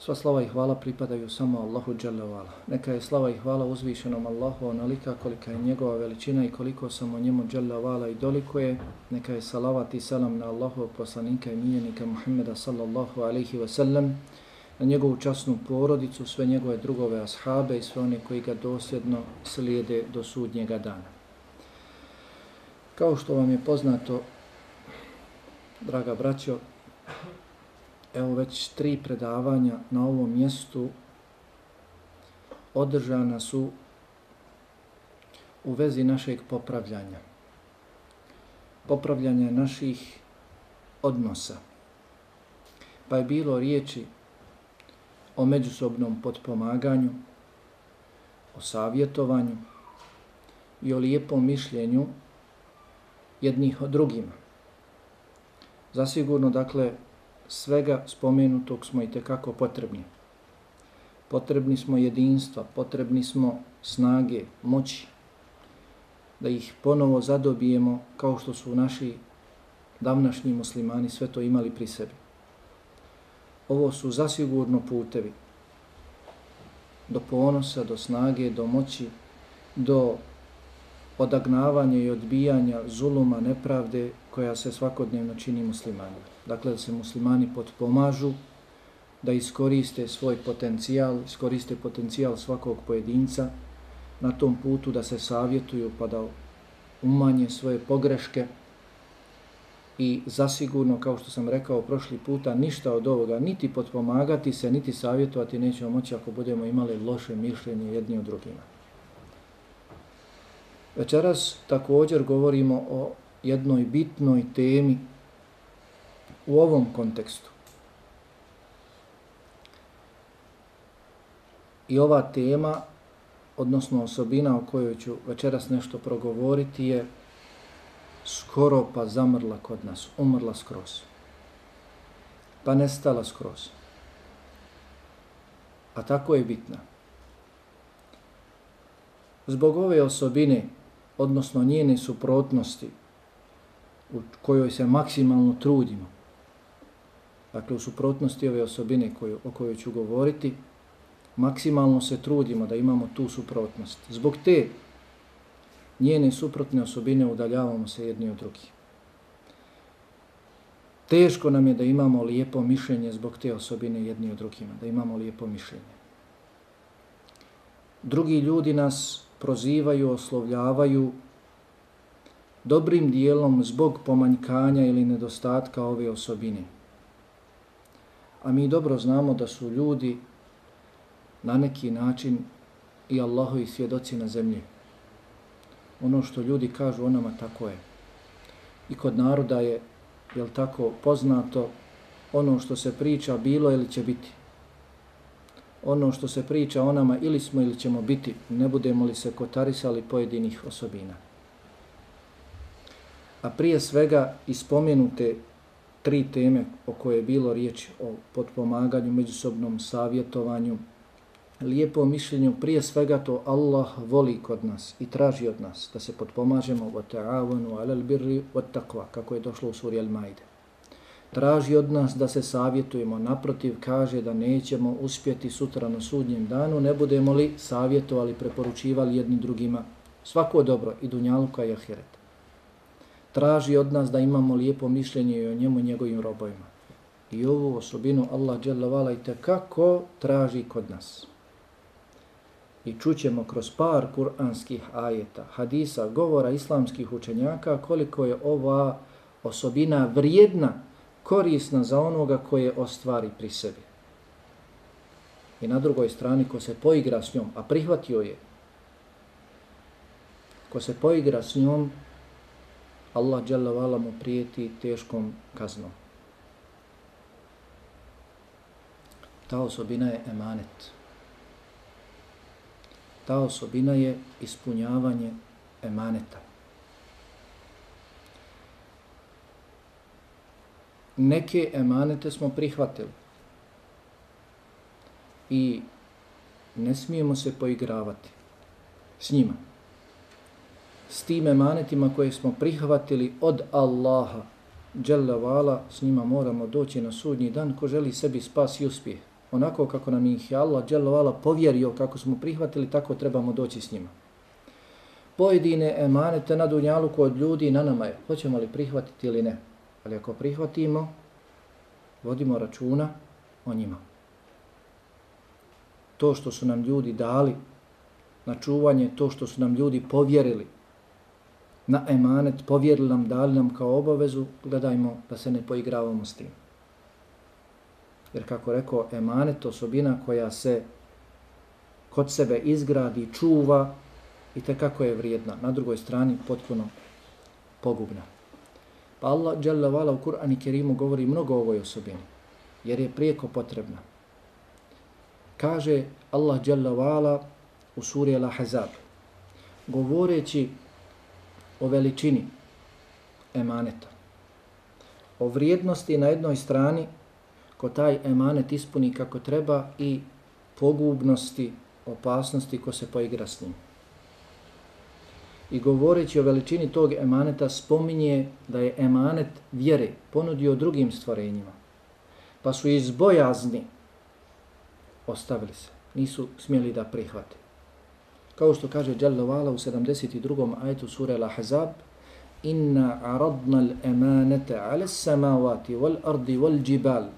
Sva slava i hvala pripadaju samo Allahu Đalevala. Neka je slava i hvala uzvišenom Allahu onolika kolika je njegova veličina i koliko samo njemu Đalevala i doliko je. Neka je salavat i salam na Allahu poslanika i miljenika Muhammeda sallallahu alaihi wa sallam, na njegovu časnu porodicu, sve njegove drugove ashabe i sve one koji ga dosljedno slijede do sudnjega dana. Kao što vam je poznato, draga braćo, evo već tri predavanja na ovom mjestu održana su u vezi našeg popravljanja. Popravljanja naših odnosa. Pa je bilo riječi o međusobnom potpomaganju, o savjetovanju i o lijepom mišljenju jednih od drugima. Zasigurno, dakle, svega spomenutog smo i tekako potrebni. Potrebni smo jedinstva, potrebni smo snage, moći, da ih ponovo zadobijemo kao što su naši davnašnji muslimani sve to imali pri sebi. Ovo su zasigurno putevi do ponosa, do snage, do moći, do odagnavanja i odbijanja zuluma, nepravde koja se svakodnevno čini muslimanima. Dakle, da se muslimani potpomažu, da iskoriste svoj potencijal, iskoriste potencijal svakog pojedinca na tom putu da se savjetuju pa da umanje svoje pogreške i zasigurno, kao što sam rekao prošli puta, ništa od ovoga, niti potpomagati se, niti savjetovati nećemo moći ako budemo imali loše mišljenje jedni od drugima. Večeras također govorimo o jednoj bitnoj temi u ovom kontekstu. I ova tema, odnosno osobina o kojoj ću večeras nešto progovoriti je skoro pa zamrla kod nas, umrla skroz. Pa nestala skroz. A tako je bitna. Zbog ove osobine, odnosno njene suprotnosti, u kojoj se maksimalno trudimo, dakle u suprotnosti ove osobine koju, o kojoj ću govoriti, maksimalno se trudimo da imamo tu suprotnost. Zbog te njene suprotne osobine udaljavamo se jedni od drugih. Teško nam je da imamo lijepo mišljenje zbog te osobine jedni od drugima, da imamo lijepo mišljenje. Drugi ljudi nas prozivaju, oslovljavaju dobrim dijelom zbog pomanjkanja ili nedostatka ove osobine. A mi dobro znamo da su ljudi na neki način i Allahovi svjedoci na zemlji. Ono što ljudi kažu o nama tako je. I kod naroda je, jel tako, poznato ono što se priča bilo ili će biti. Ono što se priča o nama ili smo ili ćemo biti, ne budemo li se kotarisali pojedinih osobina. A prije svega ispomenute tri teme o koje je bilo riječ o podpomaganju, međusobnom savjetovanju, lijepo mišljenju, prije svega to Allah voli kod nas i traži od nas da se podpomažemo wa ta'awanu 'alal birri wat taqwa kako je došlo u suri Al-Maide. Traži od nas da se savjetujemo, naprotiv kaže da nećemo uspjeti sutra na sudnjem danu, ne budemo li savjetovali, preporučivali jednim drugima svako dobro i dunjaluka i ahiret traži od nas da imamo lijepo mišljenje o njemu i njegovim robojima. I ovu osobinu Allah dželavala i kako traži kod nas. I čućemo kroz par kuranskih ajeta, hadisa, govora islamskih učenjaka koliko je ova osobina vrijedna, korisna za onoga koje ostvari pri sebi. I na drugoj strani ko se poigra s njom, a prihvatio je, ko se poigra s njom, Allah dželavala mu prijeti teškom kaznom. Ta osobina je emanet. Ta osobina je ispunjavanje emaneta. Neke emanete smo prihvatili. I ne smijemo se poigravati s njima. S tim emanetima koje smo prihvatili od Allaha, Jalla vala, s njima moramo doći na sudnji dan ko želi sebi spas i uspjeh. Onako kako nam ih je Allah Jalla vala povjerio kako smo prihvatili, tako trebamo doći s njima. Pojedine emanete na dunjalu kod ljudi na nama je. Hoćemo li prihvatiti ili ne? Ali ako prihvatimo, vodimo računa o njima. To što su nam ljudi dali na čuvanje, to što su nam ljudi povjerili, na emanet, povjerili nam, dali nam kao obavezu, gledajmo da se ne poigravamo s tim. Jer kako rekao, emanet osobina koja se kod sebe izgradi, čuva i te kako je vrijedna. Na drugoj strani potpuno pogubna. Pa Allah dželle Vala u Kur'an i Kerimu govori mnogo o ovoj osobini, jer je prijeko potrebna. Kaže Allah dželle Vala u suri Al-Ahzab, govoreći o veličini emaneta, o vrijednosti na jednoj strani ko taj emanet ispuni kako treba i pogubnosti, opasnosti ko se poigra s njim. I govoreći o veličini tog emaneta spominje da je emanet vjere ponudio drugim stvorenjima. Pa su iz bojazni ostavili se. Nisu smjeli da prihvate. Kao što kaže Jalla u 72. ajetu sure Al-Ahzab, Inna aradna al-emanata ala samawati wal ardi wal jibal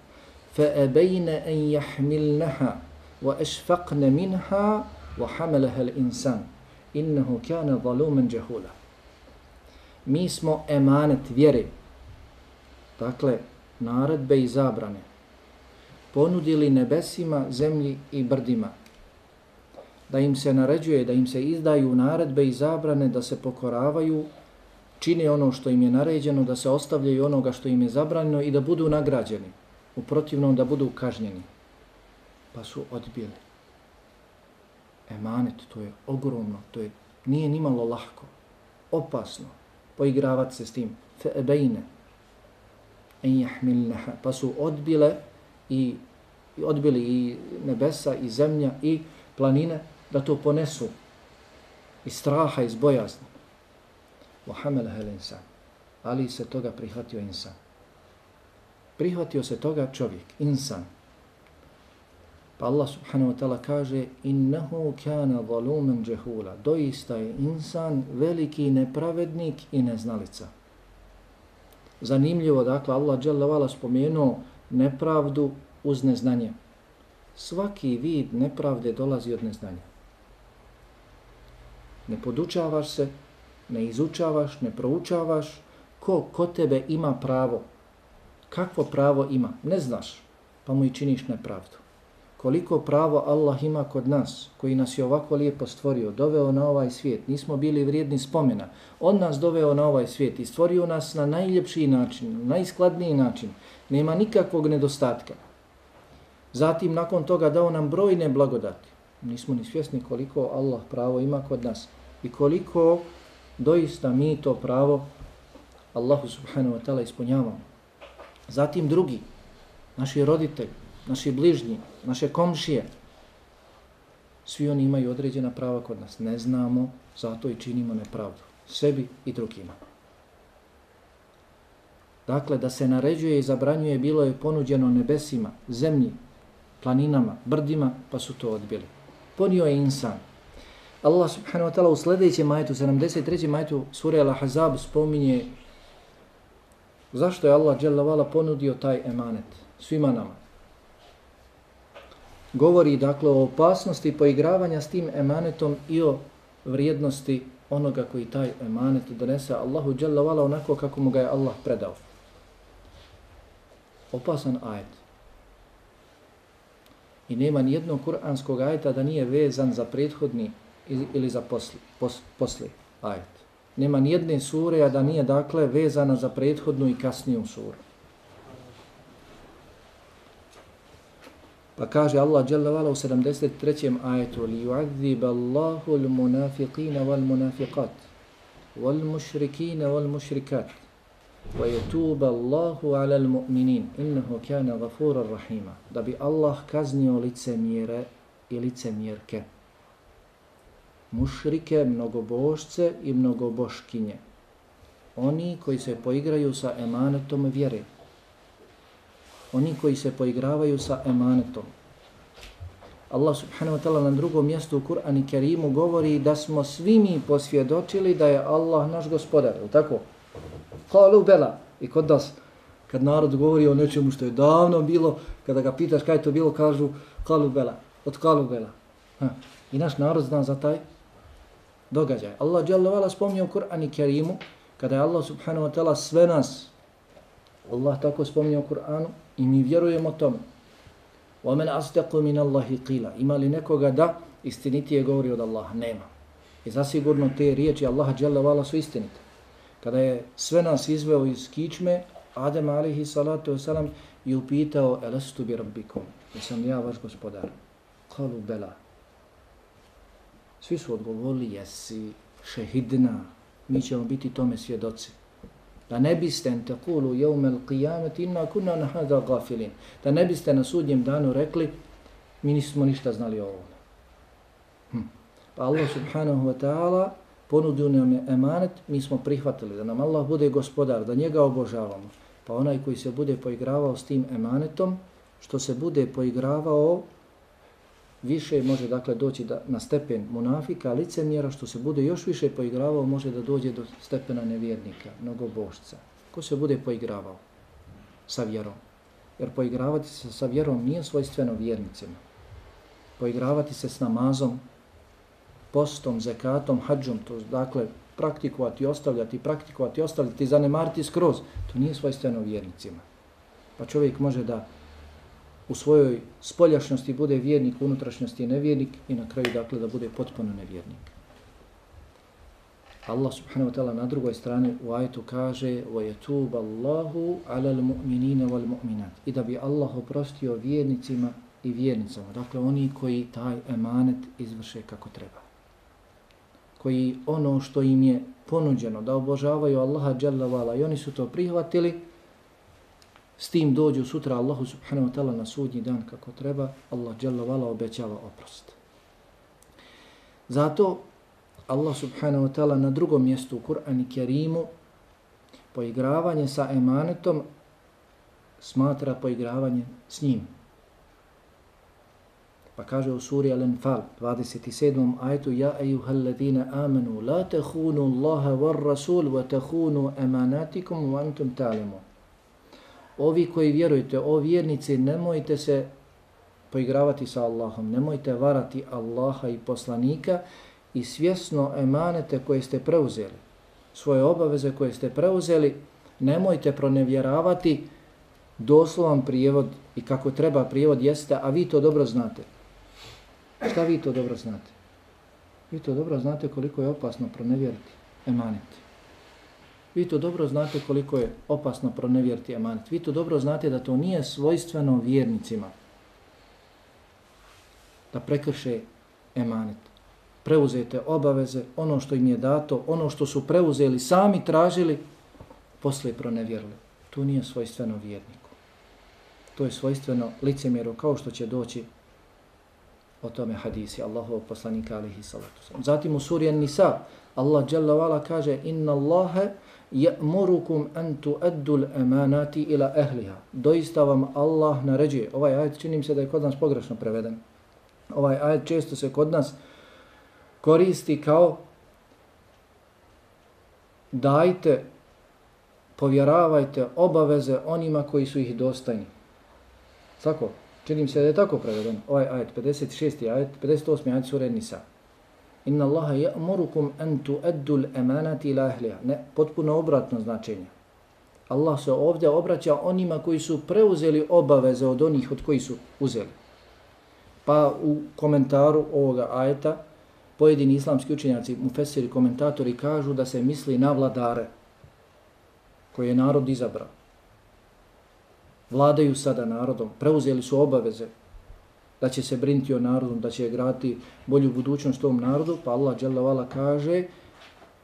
fa abayna an yahmilnaha wa ashfaqna minha wa hamelaha al-insan innahu kana zaluman jahula. Mi smo emanet vjere, dakle, naredbe i zabrane, ponudili nebesima, zemlji i brdima, da im se naređuje, da im se izdaju naredbe i zabrane, da se pokoravaju, čine ono što im je naređeno, da se ostavljaju onoga što im je zabranjeno i da budu nagrađeni, u protivnom da budu kažnjeni. Pa su odbili. Emanet, to je ogromno, to je, nije nimalo lahko, opasno, poigravati se s tim. Fe'ebejne, en jahmilneha, pa su odbile i, i odbili i nebesa i zemlja i planine da to ponesu iz straha, iz bojazni. Muhammed hel insan. Ali se toga prihvatio insan. Prihvatio se toga čovjek, insan. Pa Allah subhanahu wa ta'ala kaže innahu kana zalumen džehula. Doista je insan veliki nepravednik i neznalica. Zanimljivo, dakle, Allah dželle spomenuo nepravdu uz neznanje. Svaki vid nepravde dolazi od neznanja ne podučavaš se, ne izučavaš, ne proučavaš, ko ko tebe ima pravo, kakvo pravo ima, ne znaš, pa mu i činiš nepravdu. Koliko pravo Allah ima kod nas, koji nas je ovako lijepo stvorio, doveo na ovaj svijet, nismo bili vrijedni spomena, on nas doveo na ovaj svijet i stvorio nas na najljepši način, na najskladniji način, nema nikakvog nedostatka. Zatim, nakon toga, dao nam brojne blagodati. Nismo ni svjesni koliko Allah pravo ima kod nas i koliko doista mi to pravo Allahu subhanahu wa ta'ala ispunjavamo. Zatim drugi, naši roditelji, naši bližnji, naše komšije, svi oni imaju određena prava kod nas. Ne znamo, zato i činimo nepravdu. Sebi i drugima. Dakle, da se naređuje i zabranjuje, bilo je ponuđeno nebesima, zemlji, planinama, brdima, pa su to odbili. Ponio je insan, Allah subhanahu wa ta'ala u sljedećem majetu, 73. majetu sura Al-Ahzab spominje zašto je Allah dželle ponudio taj emanet svima nama. Govori dakle o opasnosti poigravanja s tim emanetom i o vrijednosti onoga koji taj emanet donese Allahu dželle onako kako mu ga je Allah predao. Opasan ajet. I nema ni jednog kuranskog ajeta da nije vezan za prethodni ili za posli, pos, posli ajet. Nema ni jedne sure, a da nije dakle vezana za prethodnu i kasniju suru. Pa kaže Allah dželle vala u 73. ajetu: "Li yu'adhib Allahu al-munafiqin wal-munafiqat wal-mushrikina wal-mushrikat wa yatubu Allahu 'ala al-mu'minin innahu kana ghafurar rahima." Da bi Allah kaznio licemjere i licemjerke. Mušrike, mnogobožce i mnogoboškinje. Oni koji se poigraju sa emanetom vjere. Oni koji se poigravaju sa emanetom. Allah subhanahu wa ta'ala na drugom mjestu u Kur'an i Kerimu govori da smo svi mi posvjedočili da je Allah naš gospodar. Je tako? Kalu bela. I kod nas, kad narod govori o nečemu što je davno bilo, kada ga pitaš kaj je to bilo, kažu kalu bela. Od kalu bela. Ha. I naš narod zna za taj događaj. Allah dželle vala spomnio u Kur'an i Kerimu, kada je Allah subhanahu wa ta'ala sve nas, Allah tako spomnio u Kur'anu, i mi vjerujemo tome. وَمَنْ أَسْتَقُ مِنَ اللَّهِ قِيلَ Ima li nekoga da istinitije govori od Allaha? Nema. I zasigurno te riječi Allaha jalla vala su istinite kada je sve nas izveo iz kičme, Adem alihi salatu wasalam i upitao, elastu bi rabbikom, jesam ja vaš gospodar? Kalu bela. Svi su odgovorili, jesi šehidna, mi ćemo biti tome svjedoci. Da ne biste te kulu jeumel qiyamet inna kunna nahada gafilin. Da ne biste na sudnjem danu rekli, mi nismo ništa znali o ovome. Hm. Pa Allah subhanahu wa ta'ala ponudio nam je emanet, mi smo prihvatili da nam Allah bude gospodar, da njega obožavamo. Pa onaj koji se bude poigravao s tim emanetom, što se bude poigravao, više može dakle doći da, na stepen munafika, licemjera, što se bude još više poigravao, može da dođe do stepena nevjernika, mnogobošca. Ko se bude poigravao sa vjerom? Jer poigravati se sa vjerom nije svojstveno vjernicima. Poigravati se s namazom, postom, zekatom, hađom, to dakle praktikovati, ostavljati, praktikovati, ostavljati, zanemariti skroz, to nije svojstveno vjernicima. Pa čovjek može da u svojoj spoljašnosti bude vjernik, u unutrašnjosti nevjernik i na kraju dakle da bude potpuno nevjernik. Allah subhanahu wa ta'ala na drugoj strani u ajetu kaže وَيَتُوبَ اللَّهُ عَلَى الْمُؤْمِنِينَ وَالْمُؤْمِنَاتِ I da bi Allah oprostio vjernicima i vjernicama. Dakle, oni koji taj emanet izvrše kako treba koji ono što im je ponuđeno da obožavaju Allaha dželle vala i oni su to prihvatili s tim dođu sutra Allahu subhanahu wa ta'ala na sudnji dan kako treba Allah dželle vala obećava oprost zato Allah subhanahu wa ta'ala na drugom mjestu u Kur'anu Kerimu poigravanje sa emanetom smatra poigravanje s njim Pa kaže u suri Al-Anfal, 27. ajetu, Ja ejuhal amanu, la tehunu Allaha var rasul, wa tehunu emanatikum, wa antum talimun Ovi koji vjerujete, o vjernici, nemojte se poigravati sa Allahom, nemojte varati Allaha i poslanika i svjesno emanete koje ste preuzeli, svoje obaveze koje ste preuzeli, nemojte pronevjeravati doslovan prijevod i kako treba prijevod jeste, a vi to dobro znate. Šta vi to dobro znate? Vi to dobro znate koliko je opasno pronevjeriti emanet. Vi to dobro znate koliko je opasno pronevjeriti emanet. Vi to dobro znate da to nije svojstveno vjernicima da prekrše emanet. Preuzete obaveze, ono što im je dato, ono što su preuzeli, sami tražili, posle pronevjerili. To nije svojstveno vjerniku. To je svojstveno licemjeru kao što će doći o tome hadisi Allahovog poslanika alihi salatu. Zatim u suri An-Nisa Allah dželle wala kaže inna Allahe ya'murukum an tu'addu al-amanati ila ahliha. Doista vam Allah naređuje. Ovaj ajet čini mi se da je kod nas pogrešno preveden. Ovaj ajet često se kod nas koristi kao dajte, povjeravajte obaveze onima koji su ih dostajni. Tako? Čini se da je tako preveden. Ovaj ajet, 56. ajet, 58. ajet sura Nisa. Inna Allaha ya'murukum an tu'addu al-amanati ila ahliha. Ne, potpuno obratno značenje. Allah se ovdje obraća onima koji su preuzeli obaveze od onih od koji su uzeli. Pa u komentaru ovoga ajeta pojedini islamski učenjaci, mufesiri, komentatori kažu da se misli na vladare koje je narod izabrao vladaju sada narodom, preuzeli su obaveze da će se brinti o narodu, da će graditi bolju budućnost tom narodu, pa Allah dželle vala kaže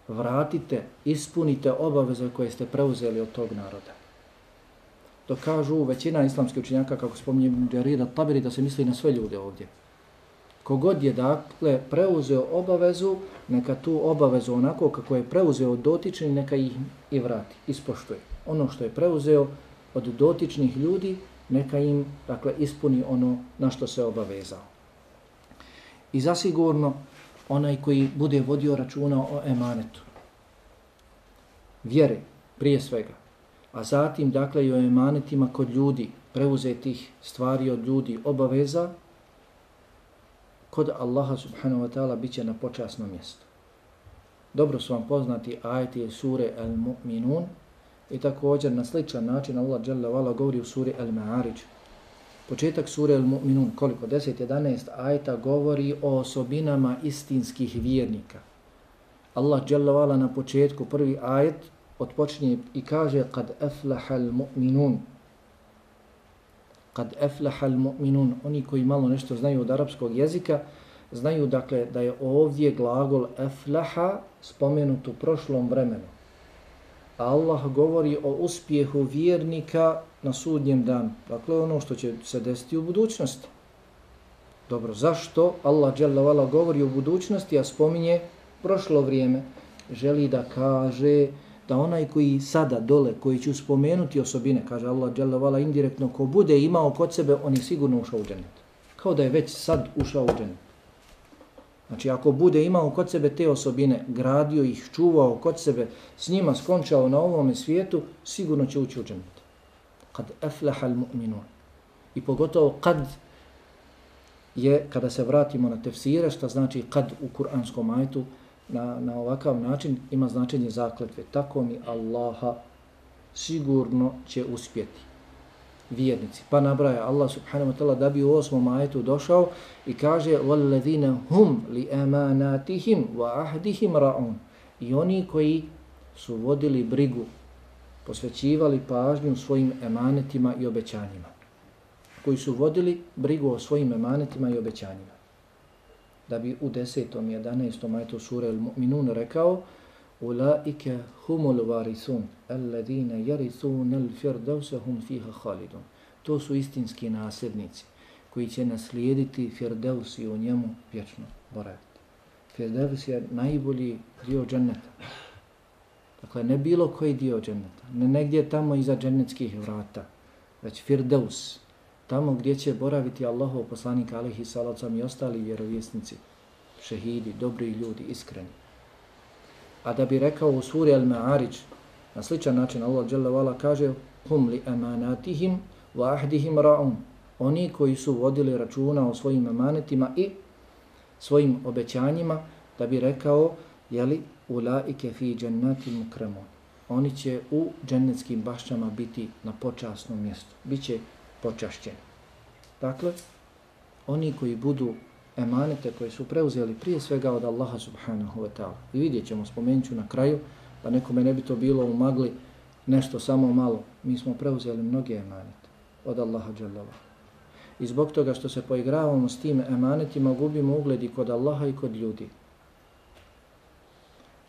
vratite, ispunite obaveze koje ste preuzeli od tog naroda. To kažu većina islamskih učenjaka, kako spominje Džarira Tabiri, da se misli na sve ljude ovdje. Kogod je dakle preuzeo obavezu, neka tu obavezu onako kako je preuzeo dotični, neka ih i vrati, ispoštuje. Ono što je preuzeo od dotičnih ljudi, neka im dakle ispuni ono na što se obavezao. I zasigurno onaj koji bude vodio računa o emanetu, vjere prije svega, a zatim dakle i o emanetima kod ljudi, preuzetih stvari od ljudi, obaveza, kod Allaha subhanahu wa ta'ala bit će na počasnom mjestu. Dobro su vam poznati ajeti sure Al-Mu'minun i također na sličan način Allah dželle Vala govori u suri Al-Ma'arij. Početak sure Al-Mu'minun, koliko? 10-11 ajeta govori o osobinama istinskih vjernika. Allah dželle Vala na početku, prvi ajet, otpočinje i kaže kad aflaha al-mu'minun kad aflaha al-mu'minun oni koji malo nešto znaju od arapskog jezika znaju dakle da je ovdje glagol aflaha spomenut u prošlom vremenu Allah govori o uspjehu vjernika na sudnjem danu. Dakle, ono što će se desiti u budućnosti. Dobro, zašto Allah dželle govori o budućnosti, a spominje prošlo vrijeme? Želi da kaže da onaj koji sada dole, koji će spomenuti osobine, kaže Allah dželle indirektno, ko bude imao kod sebe, on je sigurno ušao u dženet. Kao da je već sad ušao u dženet. Znači, ako bude imao kod sebe te osobine, gradio ih, čuvao kod sebe, s njima skončao na ovom svijetu, sigurno će ući u džennet. Kad eflehal mu'minun. I pogotovo kad je, kada se vratimo na tefsire, što znači kad u kuranskom ajtu, na, na ovakav način ima značenje zakletve. Tako mi Allaha sigurno će uspjeti vjernici. Pa nabraja Allah subhanahu wa ta'ala da bi u osmom ajetu došao i kaže وَالَّذِينَ هُمْ لِأَمَانَاتِهِمْ وَأَهْدِهِمْ رَعُونَ I oni koji su vodili brigu, posvećivali pažnju svojim emanetima i obećanjima. Koji su vodili brigu o svojim emanetima i obećanjima. Da bi u desetom i jedanestom ajetu sura il-mu'minun rekao Ulaike humul varisun alladine yarithun al-firdausa hum fiha khalidun. To su istinski nasljednici koji će naslijediti Firdevs i u njemu vječno boraviti. Firdevs je najbolji dio dženneta. Dakle, ne bilo koji dio dženneta, ne negdje tamo iza džennetskih vrata, već Firdevs, tamo gdje će boraviti Allahov poslanik alihi salacom i ostali vjerovjesnici, šehidi, dobri ljudi, iskreni. A da bi rekao u suri Al-Ma'arij, na sličan način Allah Jalla Vala kaže hum li emanatihim wa ahdihim ra'un. Oni koji su vodili računa o svojim emanetima i svojim obećanjima, da bi rekao, jeli, ulaike fi džennati mukramun. Oni će u džennetskim bašćama biti na počasnom mjestu. Biće počašćeni. Dakle, oni koji budu emanete koje su preuzeli prije svega od Allaha subhanahu wa ta'ala. I vidjet ćemo, spomenut na kraju, pa nekome ne bi to bilo u magli nešto samo malo. Mi smo preuzeli mnoge emanete od Allaha dželjava. I zbog toga što se poigravamo s tim emanetima, gubimo ugled i kod Allaha i kod ljudi.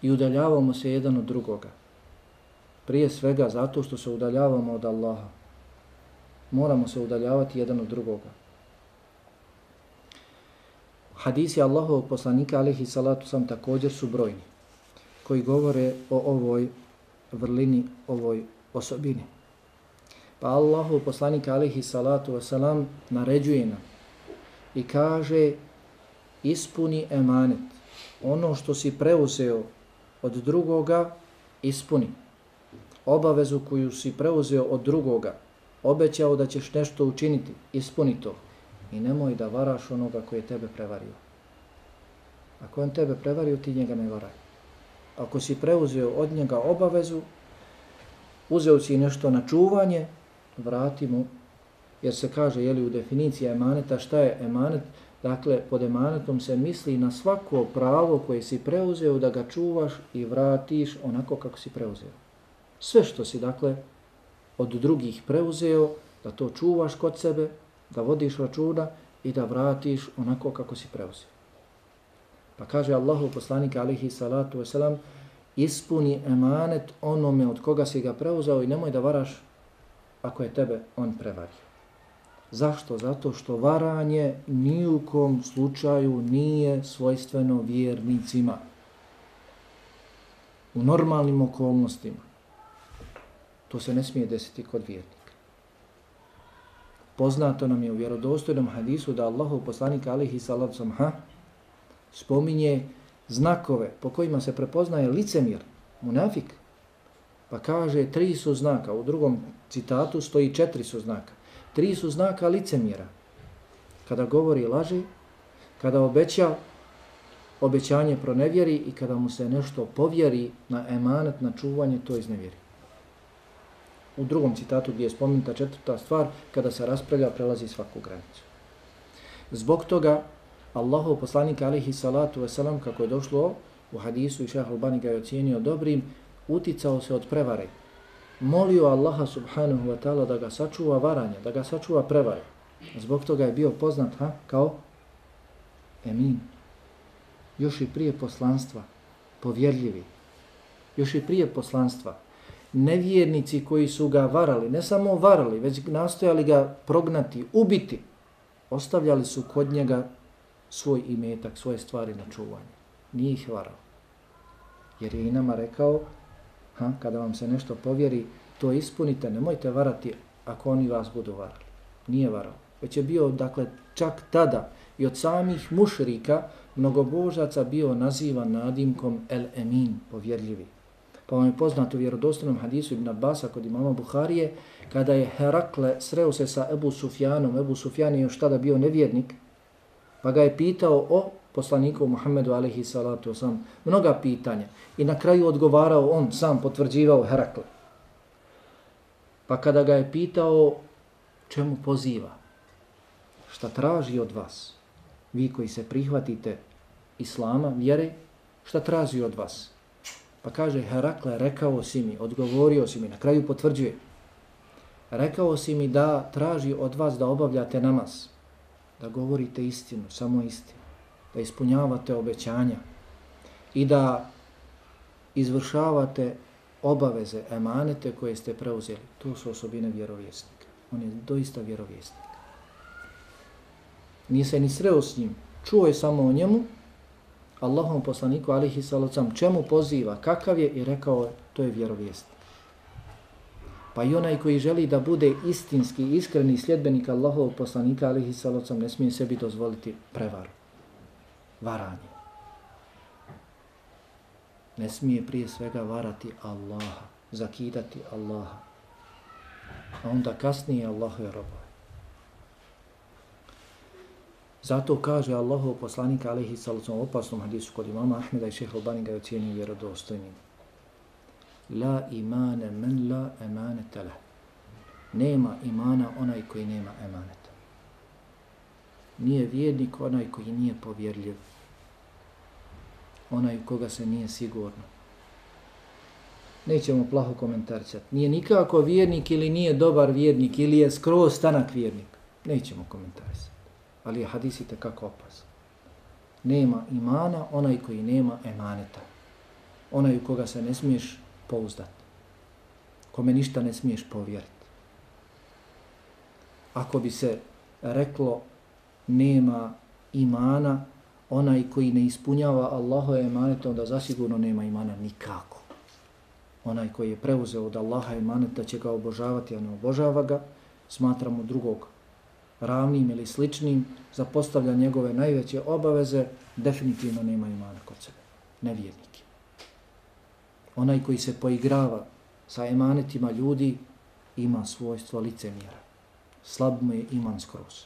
I udaljavamo se jedan od drugoga. Prije svega zato što se udaljavamo od Allaha moramo se udaljavati jedan od drugoga. Hadisi Allahovog poslanika alihi salatu sam također su brojni koji govore o ovoj vrlini, ovoj osobini. Pa Allahov poslanik, alihi salatu wasalam naređuje nam i kaže ispuni emanet. Ono što si preuzeo od drugoga, ispuni. Obavezu koju si preuzeo od drugoga, obećao da ćeš nešto učiniti, ispuni to. I nemoj da varaš onoga koji je tebe prevario. Ako on tebe prevario, ti njega ne varaj. Ako si preuzeo od njega obavezu, uzeo si nešto na čuvanje, vrati mu, jer se kaže, jeli u definiciji emaneta, šta je emanet? Dakle, pod emanetom se misli na svako pravo koje si preuzeo da ga čuvaš i vratiš onako kako si preuzeo. Sve što si, dakle, od drugih preuzeo, da to čuvaš kod sebe, da vodiš računa i da vratiš onako kako si preuzeo. Pa kaže Allahu poslanik alihi salatu wasalam, ispuni emanet onome od koga si ga preuzao i nemoj da varaš ako je tebe on prevario. Zašto? Zato što varanje ni u kom slučaju nije svojstveno vjernicima. U normalnim okolnostima. To se ne smije desiti kod vjernika. Poznato nam je u vjerodostojnom hadisu da Allahu poslanik alihi salavcom ha spominje znakove po kojima se prepoznaje licemir, munafik. Pa kaže tri su znaka, u drugom citatu stoji četiri su znaka. Tri su znaka licemira. Kada govori laži, kada obeća, obećanje pronevjeri i kada mu se nešto povjeri na emanet, na čuvanje, to iznevjeri. U drugom citatu gdje je spomenuta četvrta stvar, kada se raspravlja, prelazi svaku granicu. Zbog toga, Allahov poslanik alihi salatu wasalam, kako je došlo u hadisu i šeha Albani ga je ocijenio dobrim, uticao se od prevare molio Allaha subhanahu wa ta'ala da ga sačuva varanja, da ga sačuva prevare. Zbog toga je bio poznat ha, kao Emin. Još i prije poslanstva, povjerljivi. Još i prije poslanstva. Nevjernici koji su ga varali, ne samo varali, već nastojali ga prognati, ubiti, ostavljali su kod njega svoj imetak, svoje stvari na čuvanje. Nije ih varao. Jer je i nama rekao, ha, kada vam se nešto povjeri, to ispunite, nemojte varati ako oni vas budu varali. Nije varao. Već je bio, dakle, čak tada i od samih mušrika, mnogobožaca bio nazivan nadimkom El Emin, povjerljivi. Pa vam je poznato u vjerodostanom hadisu Ibn Abbasa kod imama Buharije, kada je Herakle sreo se sa Ebu Sufjanom, Ebu Sufjan je još tada bio nevjernik, pa ga je pitao o poslaniku Muhammedu alaihi salatu wasalam mnoga pitanja i na kraju odgovarao on sam potvrđivao Herakle. Pa kada ga je pitao čemu poziva, šta traži od vas, vi koji se prihvatite Islama, vjere, šta traži od vas? Pa kaže Herakle, rekao si mi, odgovorio si mi, na kraju potvrđuje, rekao si mi da traži od vas da obavljate namaz, da govorite istinu, samo istinu da ispunjavate obećanja i da izvršavate obaveze, emanete koje ste preuzeli. To su osobine vjerovjesnika. On je doista vjerovjesnik. Nije se ni sreo s njim. Čuo je samo o njemu, Allahom poslaniku alihi salacom, čemu poziva, kakav je i rekao to je vjerovijest. Pa i onaj koji želi da bude istinski, iskreni sljedbenik Allahovog poslanika alihi salacom, ne smije sebi dozvoliti prevaru varanje. Ne smije prije svega varati Allaha, zakidati Allaha. A onda kasnije Allahu je Zato kaže Allahov poslanik alaihi sallam opasnom hadisu kod imama Ahmeda i šeha Albani ga je ocijenio vjerodostojnim. La imane men la emanete le. Nema imana onaj koji nema emaneta nije vjernik onaj koji nije povjerljiv, onaj u koga se nije sigurno. Nećemo plaho komentarisati. Nije nikako vjernik ili nije dobar vjernik ili je skroz stanak vjernik. Nećemo komentarisati. Ali je hadis kako opas. Nema imana onaj koji nema emaneta. Onaj u koga se ne smiješ pouzdati. Kome ništa ne smiješ povjeriti. Ako bi se reklo nema imana, onaj koji ne ispunjava Allahove emanete, onda zasigurno nema imana nikako. Onaj koji je preuzeo od Allaha emaneta će ga obožavati, a ne obožava ga, smatramo drugog ravnim ili sličnim, postavljanje njegove najveće obaveze, definitivno nema imana kod sebe. Nevjernik je. Onaj koji se poigrava sa emanetima ljudi, ima svojstvo licemjera. Slab mu je iman skroz.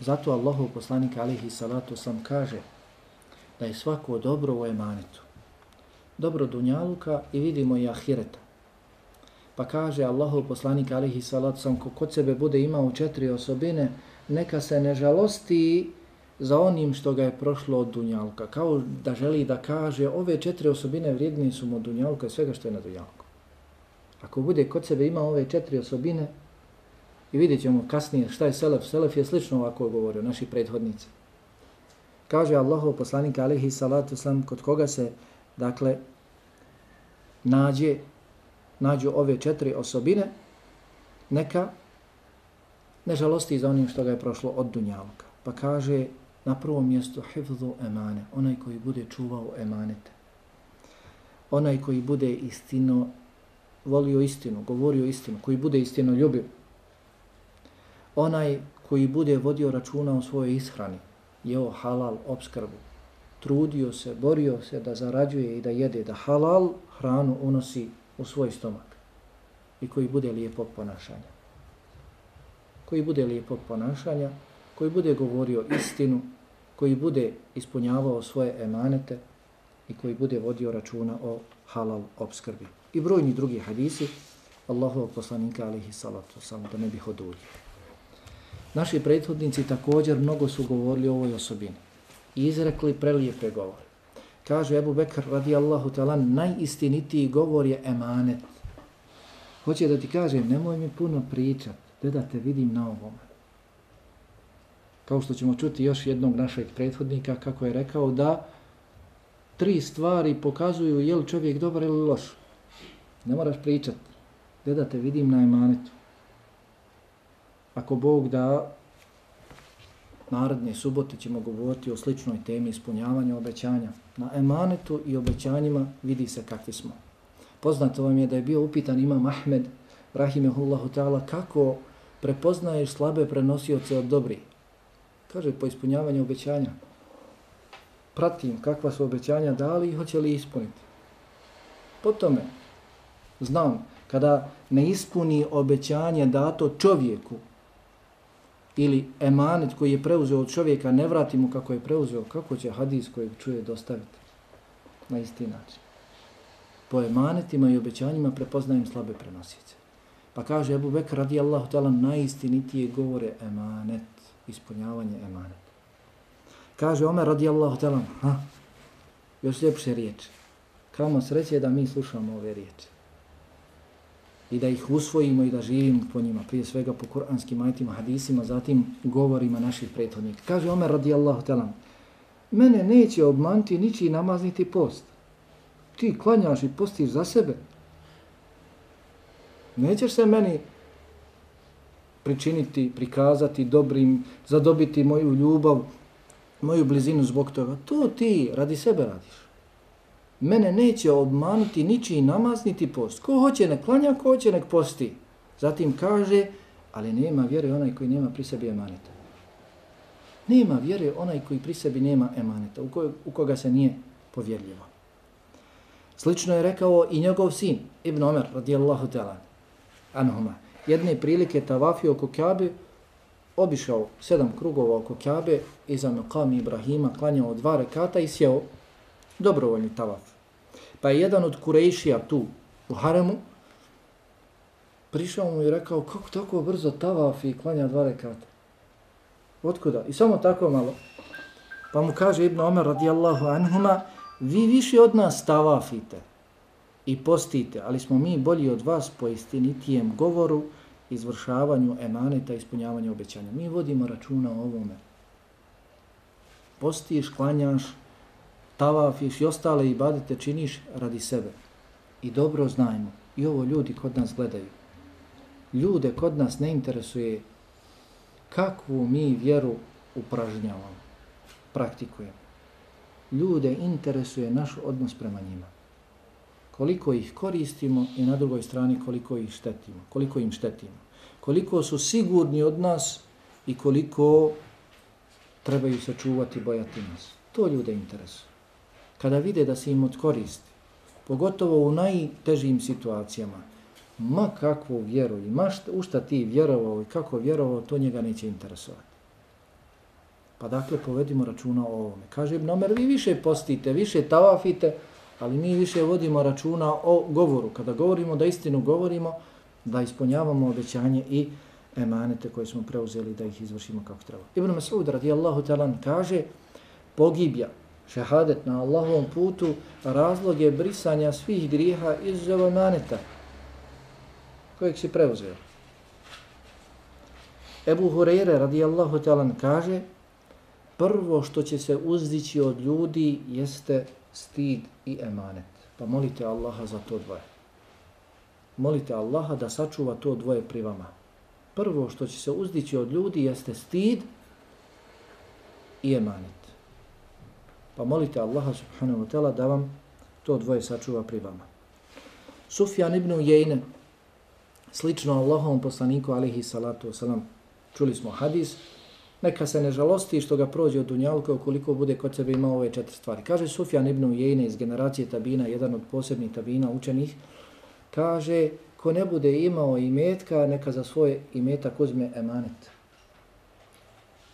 Zato Allahov poslanik alihi salatu sam kaže da je svako dobro u emanetu. Dobro dunjaluka i vidimo i ahireta. Pa kaže Allahu poslanik alihi salatu sam ko kod sebe bude imao četiri osobine, neka se ne žalosti za onim što ga je prošlo od dunjalka. Kao da želi da kaže ove četiri osobine vrijednije su mu od dunjalka i svega što je na dunjalku. Ako bude kod sebe imao ove četiri osobine, I vidjet ćemo kasnije šta je Selef. Selef je slično ovako govorio, naši prethodnici. Kaže Allahov poslanik alihi salatu sam kod koga se, dakle, nađe, nađu ove četiri osobine, neka ne žalosti za onim što ga je prošlo od dunjaluka. Pa kaže na prvom mjestu hifzu emane, onaj koji bude čuvao emanete. Onaj koji bude istino, volio istinu, govorio istinu, koji bude istino ljubio. Onaj koji bude vodio računa o svojoj ishrani, jeo halal obskrbu, trudio se, borio se da zarađuje i da jede, da halal hranu unosi u svoj stomak i koji bude lijepog ponašanja. Koji bude lijepog ponašanja, koji bude govorio istinu, koji bude ispunjavao svoje emanete i koji bude vodio računa o halal obskrbi. I brojni drugi hadisi Allahovog poslanika alihi salatu, samo da ne bih odulio. Naši prethodnici također mnogo su govorili o ovoj osobini i izrekli prelijepe govore. Kaže Ebu Bekr radijallahu ta'ala, najistinitiji govor je emanet. Hoće da ti kažem, nemoj mi puno pričat, da da te vidim na ovom. Kao što ćemo čuti još jednog našeg prethodnika, kako je rekao da tri stvari pokazuju je li čovjek dobar ili loš. Ne moraš pričat, da da te vidim na emanetu ako Bog da narodne subote ćemo govoriti o sličnoj temi ispunjavanja obećanja. Na emanetu i obećanjima vidi se kakvi smo. Poznato vam je da je bio upitan imam Ahmed, rahimehullahu ta'ala, kako prepoznaješ slabe prenosioce od dobri? Kaže, po ispunjavanju obećanja. Pratim kakva su obećanja dali i hoće li ispuniti. Po tome, znam, kada ne ispuni obećanje dato čovjeku, ili emanet koji je preuzeo od čovjeka ne vrati mu kako je preuzeo, kako će hadis kojeg čuje dostaviti na isti način. Po emanetima i obećanjima prepoznajem slabe prenosice. Pa kaže Ebu Bekr radijallahu ta'ala najistinitije govore emanet, ispunjavanje emanet. Kaže Omer radijallahu ta'ala, ha, još ljepše riječi. Kamo sreće da mi slušamo ove riječi i da ih usvojimo i da živimo po njima, prije svega po kuranskim ajitima, hadisima, zatim govorima naših prethodnika. Kaže Omer radijallahu talan, mene neće obmanti ničiji namazniti post. Ti klanjaš i postiš za sebe. Nećeš se meni pričiniti, prikazati dobrim, zadobiti moju ljubav, moju blizinu zbog toga. To ti radi sebe radiš mene neće obmanuti ničiji namaz, niti post. Ko hoće nek klanja, ko hoće nek posti. Zatim kaže, ali nema vjere onaj koji nema pri sebi emaneta. Nema vjere onaj koji pri sebi nema emaneta, u, koj, u koga se nije povjerljivo. Slično je rekao i njegov sin, Ibn Omer, radijallahu ta'ala, anuhuma. Jedne prilike tavafio oko Kabe, obišao sedam krugova oko Kabe, iza Mekami Ibrahima, klanjao dva rekata i sjeo dobrovoljni tavaf. Pa je jedan od kurejšija tu u haremu prišao mu i rekao kako tako brzo tavaf i klanja dva rekata. Otkuda? I samo tako malo. Pa mu kaže Ibn Omer radijallahu anhuma vi više od nas tavafite i postite, ali smo mi bolji od vas po istinitijem govoru, izvršavanju emaneta, ispunjavanju obećanja. Mi vodimo računa o ovome. Postiš, klanjaš, tavafiš i ostale ibadete činiš radi sebe. I dobro znajmo, i ovo ljudi kod nas gledaju. Ljude kod nas ne interesuje kakvu mi vjeru upražnjavamo, praktikujemo. Ljude interesuje naš odnos prema njima. Koliko ih koristimo i na drugoj strani koliko ih štetimo, koliko im štetimo. Koliko su sigurni od nas i koliko trebaju sačuvati, i bojati nas. To ljude interesuje kada vide da se im odkoristi, pogotovo u najtežijim situacijama, ma kakvu vjeru i ma šta, u šta ti vjerovao i kako vjerovao, to njega neće interesovati. Pa dakle, povedimo računa o ovome. Kaže Ibn Omer, vi više postite, više tavafite, ali mi više vodimo računa o govoru. Kada govorimo da istinu govorimo, da ispunjavamo obećanje i emanete koje smo preuzeli da ih izvršimo kako treba. Ibn Mas'ud radijallahu talan kaže, pogibja, šehadet na Allahovom putu razlog je brisanja svih griha iz zavananeta kojeg si preuzeo. Ebu Hureyre radijallahu ta'ala kaže prvo što će se uzdići od ljudi jeste stid i emanet. Pa molite Allaha za to dvoje. Molite Allaha da sačuva to dvoje pri vama. Prvo što će se uzdići od ljudi jeste stid i emanet. Pa molite Allaha subhanahu wa ta'ala da vam to dvoje sačuva pri vama. Sufjan ibn Ujejne, slično Allahom poslaniku alihi salatu wasalam, čuli smo hadis, neka se ne žalosti što ga prođe od dunjalka ukoliko bude kod sebe imao ove četiri stvari. Kaže Sufjan ibn Ujejne iz generacije tabina, jedan od posebnih tabina učenih, kaže, ko ne bude imao imetka, neka za svoj imetak uzme emanet.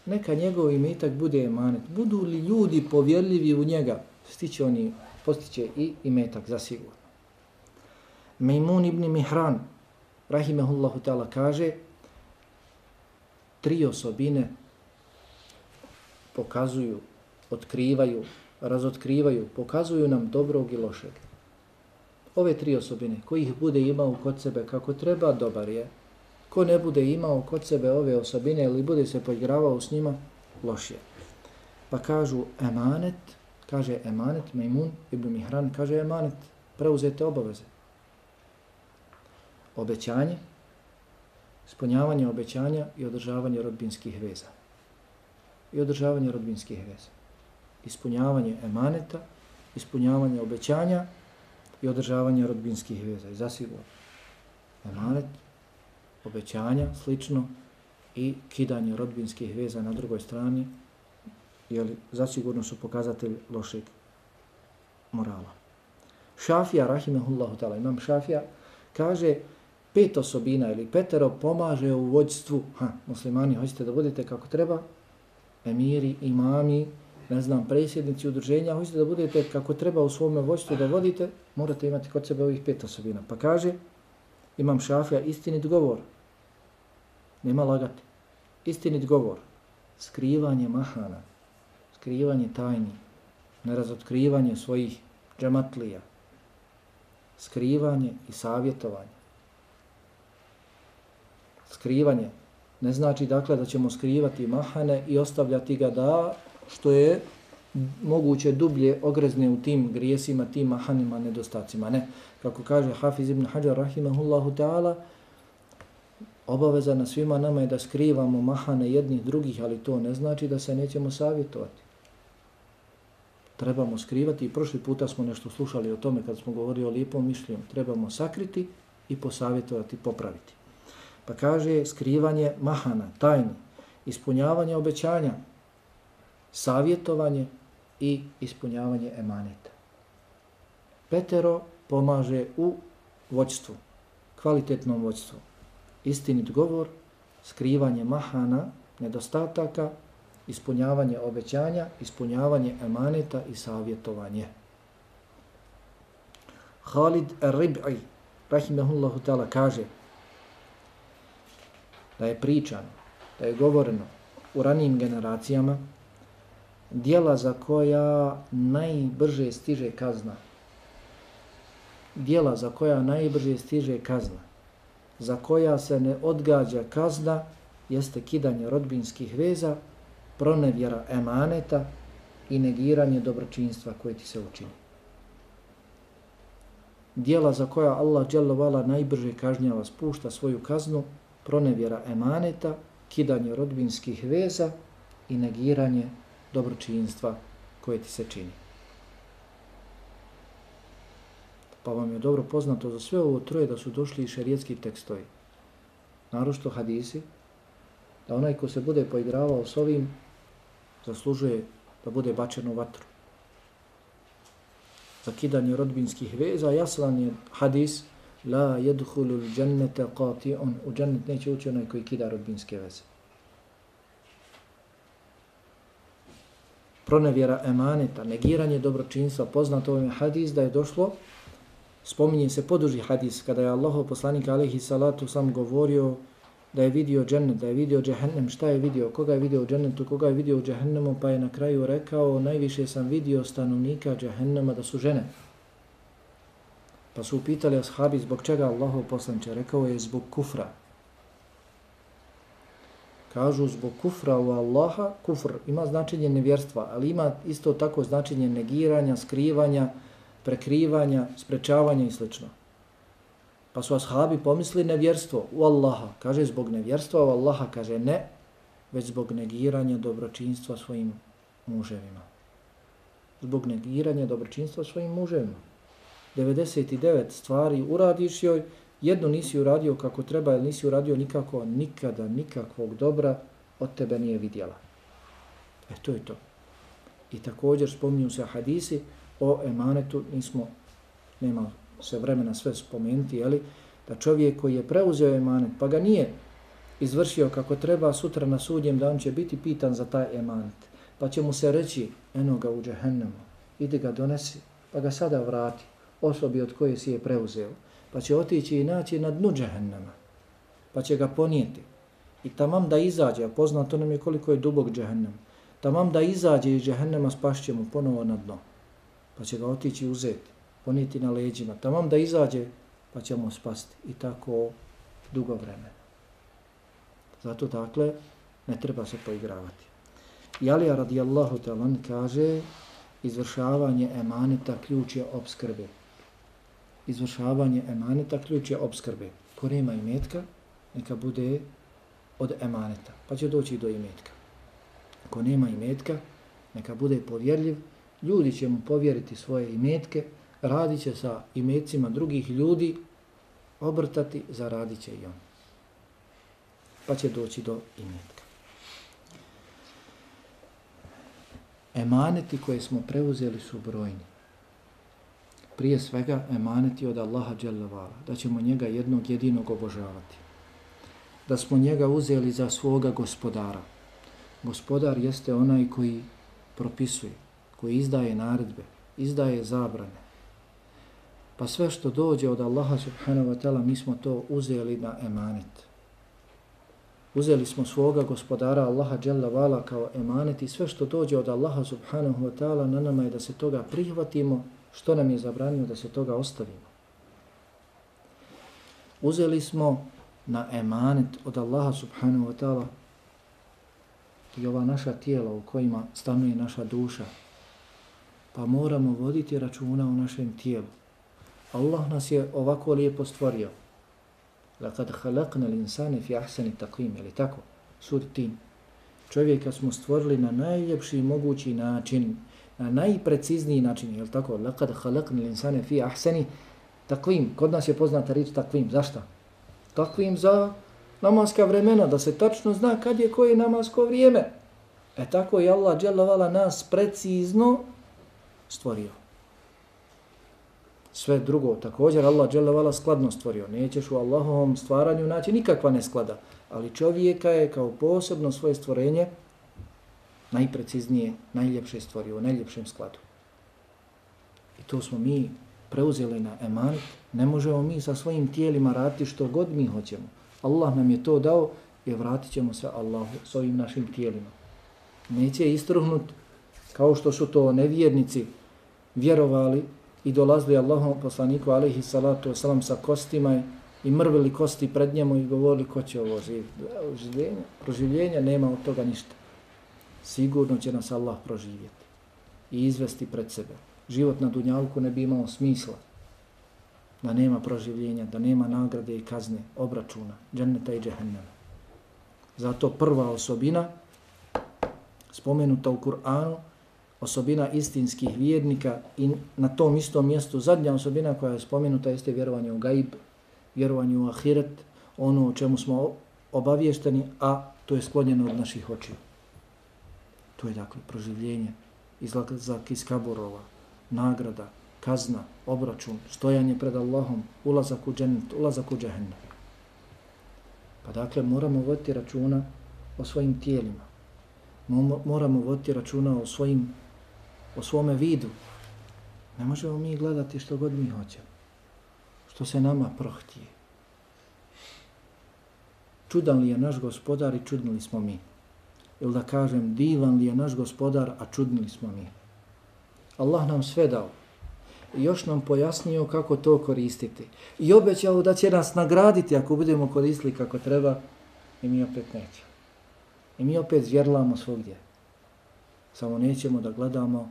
Neka njegov imetak bude emanet. Budu li ljudi povjerljivi u njega, stiće oni, postiće i imetak za sigurno. Mejmun ibn Mihran, rahimehullahu ta'ala, kaže, tri osobine pokazuju, otkrivaju, razotkrivaju, pokazuju nam dobrog i lošeg. Ove tri osobine, koji ih bude imao kod sebe kako treba, dobar je. Ko ne bude imao kod sebe ove osobine ili bude se poigravao s njima, loš je. Pa kažu emanet, kaže emanet, Mejmun ibn Mihran, kaže emanet, preuzete obaveze. Obećanje, ispunjavanje obećanja i održavanje rodbinskih veza. I održavanje rodbinskih veza. Ispunjavanje emaneta, ispunjavanje obećanja i održavanje rodbinskih veza. I zasigurno, emanet, obećanja, slično, i kidanje rodbinskih veza na drugoj strani, jeli, zasigurno su pokazatelj lošeg morala. Šafija, rahimehullahu ta'ala, imam Šafija, kaže, pet osobina ili petero pomaže u vođstvu, ha, muslimani, hoćete da budete kako treba, emiri, imami, ne znam, presjednici udruženja, hoćete da budete kako treba u svome vođstvu da vodite, morate imati kod sebe ovih pet osobina. Pa kaže, imam šafija, istinit govor, nema lagati, istinit govor, skrivanje mahana, skrivanje tajni, nerazotkrivanje svojih džematlija, skrivanje i savjetovanje, skrivanje ne znači dakle da ćemo skrivati mahane i ostavljati ga da što je moguće dublje ogrezne u tim grijesima, tim mahanima, nedostacima. Ne, kako kaže Hafiz ibn Hajar rahimahullahu ta'ala, obaveza na svima nama je da skrivamo mahane jednih drugih, ali to ne znači da se nećemo savjetovati. Trebamo skrivati i prošli puta smo nešto slušali o tome kad smo govorili o lijepom mišljenju. Trebamo sakriti i posavjetovati, popraviti. Pa kaže skrivanje mahana, tajni, ispunjavanje obećanja, savjetovanje i ispunjavanje emaneta. Petero pomaže u vođstvu, kvalitetnom vođstvu. Istinit govor, skrivanje mahana, nedostataka, ispunjavanje obećanja, ispunjavanje emaneta i savjetovanje. Khalid Rib'i, rahimahullahu ta'ala, kaže da je pričano, da je govoreno u ranijim generacijama, dijela za koja najbrže stiže kazna, dijela za koja najbrže stiže kazna, za koja se ne odgađa kazna, jeste kidanje rodbinskih veza, pronevjera emaneta i negiranje dobročinstva koje ti se učini. Dijela za koja Allah najbrže kažnjava, spušta svoju kaznu, pronevjera emaneta, kidanje rodbinskih veza i negiranje dobročinstva koje ti se čini. Pa vam je dobro poznato za sve ovo troje da su došli i šerijetski tekstovi. Narošto hadisi, da onaj ko se bude poigravao s ovim, zaslužuje da bude bačen u vatru. Zakidanje rodbinskih veza, jaslan je hadis, la jedhulu al-jannata qati'un u džennet neće ući onaj koji kida rodbinske veze. Pronevjera emaneta, negiranje dobročinstva, poznato ovim hadis da je došlo, spominje se poduži hadis kada je Allahov poslanik alaihi salatu sam govorio da je vidio džennet, da je vidio džehennem, šta je vidio, koga je vidio u džennetu, koga je vidio u džehennemu, pa je na kraju rekao najviše sam vidio stanovnika džehennema da su žene. Pa su upitali ashabi zbog čega Allahov poslanče rekao je zbog kufra. Kažu zbog kufra u Allaha, kufr. Ima značenje nevjerstva, ali ima isto tako značenje negiranja, skrivanja, prekrivanja, sprečavanja i slično. Pa su ashabi pomisli nevjerstvo u Allaha. Kaže zbog nevjerstva u Allaha, kaže ne, već zbog negiranja dobročinstva svojim muževima. Zbog negiranja dobročinstva svojim muževima. 99 stvari uradiš joj, jednu nisi uradio kako treba ili nisi uradio nikako, nikada nikakvog dobra od tebe nije vidjela. E to je to. I također spominju se hadisi o emanetu, nismo, nema se vremena sve spomenuti, jeli, da čovjek koji je preuzeo emanet, pa ga nije izvršio kako treba, sutra na sudjem dan će biti pitan za taj emanet. Pa će mu se reći, eno ga u džehennemu, ide ga donesi, pa ga sada vrati osobi od koje si je preuzeo pa će otići i naći na dnu džehennema, pa će ga ponijeti. I tamam da izađe, a poznato nam je koliko je dubog džehennem, tamam da izađe iz džehennema spašće mu ponovo na dno, pa će ga otići uzeti, poniti na leđima, tamam da izađe, pa će mu spasti. I tako dugo vremena. Zato dakle, ne treba se poigravati. I Alija radijallahu talan kaže, izvršavanje emaneta ključ je obskrbe izvršavanje emaneta ključ je obskrbe. Ko nema imetka, neka bude od emaneta, pa će doći do imetka. Ko nema imetka, neka bude povjerljiv, ljudi će mu povjeriti svoje imetke, radit će sa imetcima drugih ljudi, obrtati, zaradit će i on. Pa će doći do imetka. Emaneti koje smo preuzeli su brojni prije svega emaneti od Allaha dželjavala, da ćemo njega jednog jedinog obožavati. Da smo njega uzeli za svoga gospodara. Gospodar jeste onaj koji propisuje, koji izdaje naredbe, izdaje zabrane. Pa sve što dođe od Allaha subhanahu wa ta'ala, mi smo to uzeli na emanet. Uzeli smo svoga gospodara Allaha Jalla Vala kao emanet i sve što dođe od Allaha subhanahu wa ta'ala na nama je da se toga prihvatimo Što nam je zabranio da se toga ostavimo? Uzeli smo na emanet od Allaha subhanahu wa ta'ala i ova naša tijela u kojima stanuje naša duša, pa moramo voditi računa u našem tijelu. Allah nas je ovako lijepo stvorio. Lakad halakna l'insane fi ahsani taqim, je li tako? Sur tim. Čovjeka smo stvorili na najljepši mogući način, na najprecizniji način, je li tako? Lekad halakna linsane fi ahsani taqim. Kod nas je poznata rič takvim. Zašto? Takvim za namaska vremena, da se tačno zna kad je koje namasko vrijeme. E tako je Allah dželovala nas precizno stvorio. Sve drugo, također Allah dželavala skladno stvorio. Nećeš u Allahovom stvaranju naći nikakva nesklada. Ali čovjeka je kao posebno svoje stvorenje najpreciznije, najljepše stvorio, u najljepšem skladu. I to smo mi preuzeli na emanet. Ne možemo mi sa svojim tijelima raditi što god mi hoćemo. Allah nam je to dao i vratit ćemo se Allahu s ovim našim tijelima. Neće istruhnut kao što su to nevjernici vjerovali i dolazili Allahom poslaniku alaihi salatu wasalam sa kostima i mrvili kosti pred njemu i govorili ko će ovo živjeti. Proživljenja nema od toga ništa sigurno će nas Allah proživjeti i izvesti pred sebe. Život na Dunjavku ne bi imao smisla da nema proživljenja, da nema nagrade i kazne, obračuna, dženneta i džehennema. Zato prva osobina spomenuta u Kur'anu, osobina istinskih vjernika i na tom istom mjestu zadnja osobina koja je spomenuta jeste vjerovanje u gaib, vjerovanje u ahiret, ono o čemu smo obavješteni, a to je sklonjeno od naših očiju. To je dakle proživljenje, izlazak iz kaburova, nagrada, kazna, obračun, stojanje pred Allahom, ulazak u džennet, ulazak u džehennem. Pa dakle moramo voditi računa o svojim tijelima. Moramo voditi računa o svojim, o svome vidu. Ne možemo mi gledati što god mi hoćemo. Što se nama prohtije. Čudan li je naš gospodar i čudnili smo mi ili da kažem divan li je naš gospodar, a čudnili smo mi. Allah nam sve dao i još nam pojasnio kako to koristiti. I obećao da će nas nagraditi ako budemo koristili kako treba i mi opet nećemo. I mi opet zvjerlamo svogdje. Samo nećemo da gledamo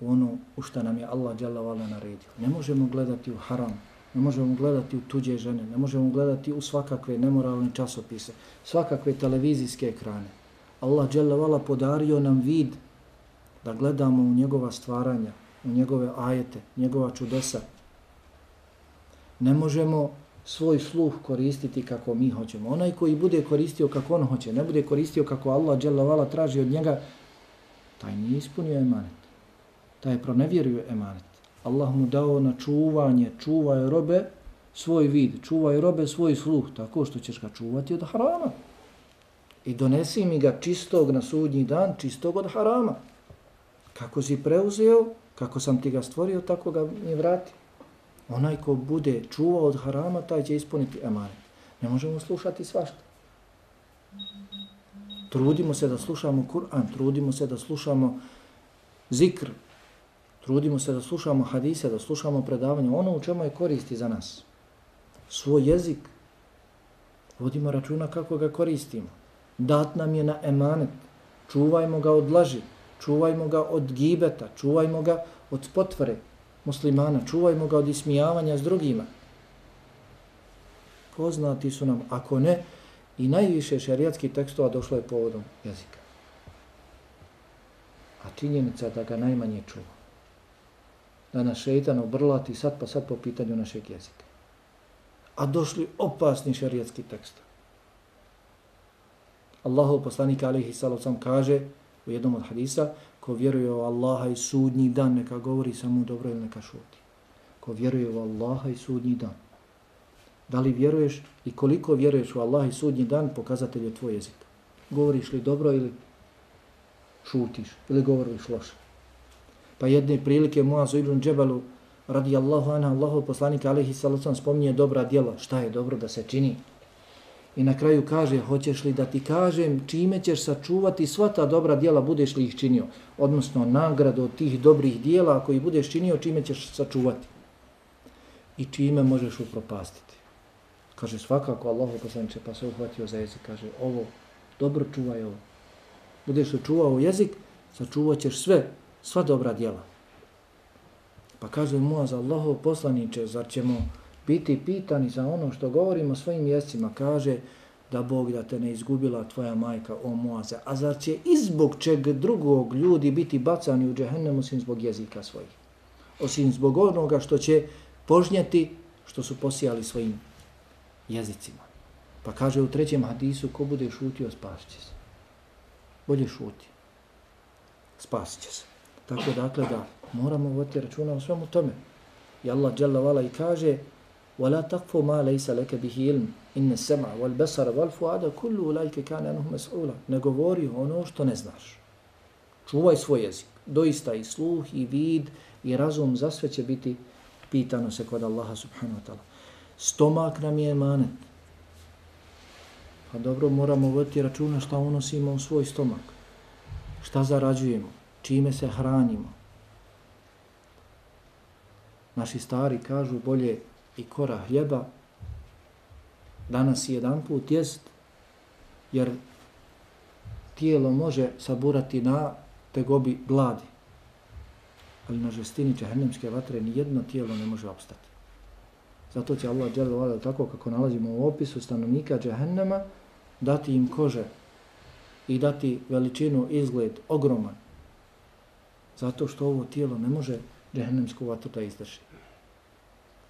u ono u što nam je Allah djelavala naredio. Ne možemo gledati u haram, ne možemo gledati u tuđe žene, ne možemo gledati u svakakve nemoralne časopise, svakakve televizijske ekrane. Allah djelavala podario nam vid da gledamo u njegova stvaranja, u njegove ajete, njegova čudesa. Ne možemo svoj sluh koristiti kako mi hoćemo. Onaj koji bude koristio kako on hoće, ne bude koristio kako Allah dželavala traži od njega, taj nije ispunio emanet. Taj je pronevjerio emanet. Allah mu dao na čuvanje, čuvaj robe svoj vid, čuvaj robe svoj sluh, tako što ćeš ga čuvati od harama. I donesi mi ga čistog na sudnji dan, čistog od harama. Kako si preuzeo, kako sam ti ga stvorio, tako ga mi vrati. Onaj ko bude čuvao od harama, taj će ispuniti emanet. Ne možemo slušati svašta. Trudimo se da slušamo Kur'an, trudimo se da slušamo zikr, trudimo se da slušamo hadise, da slušamo predavanje, ono u čemu je koristi za nas. Svoj jezik, vodimo računa kako ga koristimo. Dat nam je na emanet, čuvajmo ga od laži, čuvajmo ga od gibeta, čuvajmo ga od spotvore muslimana, čuvajmo ga od ismijavanja s drugima. Poznati su nam, ako ne, i najviše šarijatskih tekstova došlo je povodom jezika. A činjenica da ga najmanje čuva. Da nas šeitan obrlati sad pa sad po pitanju našeg jezika. A došli opasni šarijatski tekst. Allahov poslanik alihi sallam kaže u jednom od hadisa, ko vjeruje u Allaha i sudnji dan, neka govori samo dobro ili neka šuti. Ko vjeruje u Allaha i sudnji dan. Da li vjeruješ i koliko vjeruješ u Allaha i sudnji dan, pokazatelj je tvoj jezik. Govoriš li dobro ili šutiš ili govoriš loše. Pa jedne prilike Muazu ibn Džebalu radi Allahu anha, Allahu poslanika alihi salacom spominje dobra djela. Šta je dobro da se čini? I na kraju kaže, hoćeš li da ti kažem čime ćeš sačuvati sva ta dobra djela budeš li ih činio? Odnosno, nagradu od tih dobrih djela koji budeš činio, čime ćeš sačuvati? I čime možeš upropastiti? Kaže, svakako Allah poslaniče, pa se uhvatio za jezik, kaže, ovo, dobro čuvaj ovo. Budeš li čuvao jezik, sačuvat ćeš sve, sva dobra djela. Pa kaže mu, za Allahov poslaniče, zar ćemo biti pitani za ono što govorimo svojim jezicima? kaže da Bog da te ne izgubila tvoja majka, o Moaze, a zar će izbog čeg drugog ljudi biti bacani u džehennemu osim zbog jezika svojih? Osim zbog onoga što će požnjeti što su posijali svojim jezicima. Pa kaže u trećem hadisu, ko bude šutio, spasit će se. Bolje šuti. Spasit će se. Tako dakle da moramo voditi računa o svemu tome. I Allah i kaže, ولا تقف ما ليس لك به علم ان السمع والبصر والفؤاد كل اولئك كان عنه مسؤولا ne govori ono što ne znaš čuvaj svoj jezik doista i sluh i vid i razum za sve će biti pitano se kod Allaha subhanahu wa ta'ala stomak nam je emanet pa dobro moramo voditi računa šta unosimo u svoj stomak šta zarađujemo čime se hranimo naši stari kažu bolje i kora hljeba, danas jedan put jest, jer tijelo može saburati na tegobi gladi. Ali na žestini čehennemske vatre ni jedno tijelo ne može opstati. Zato će Allah dželle vala tako kako nalazimo u opisu stanovnika džehennema dati im kože i dati veličinu izgled ogroman. Zato što ovo tijelo ne može džehennemsku vatru da izdrži.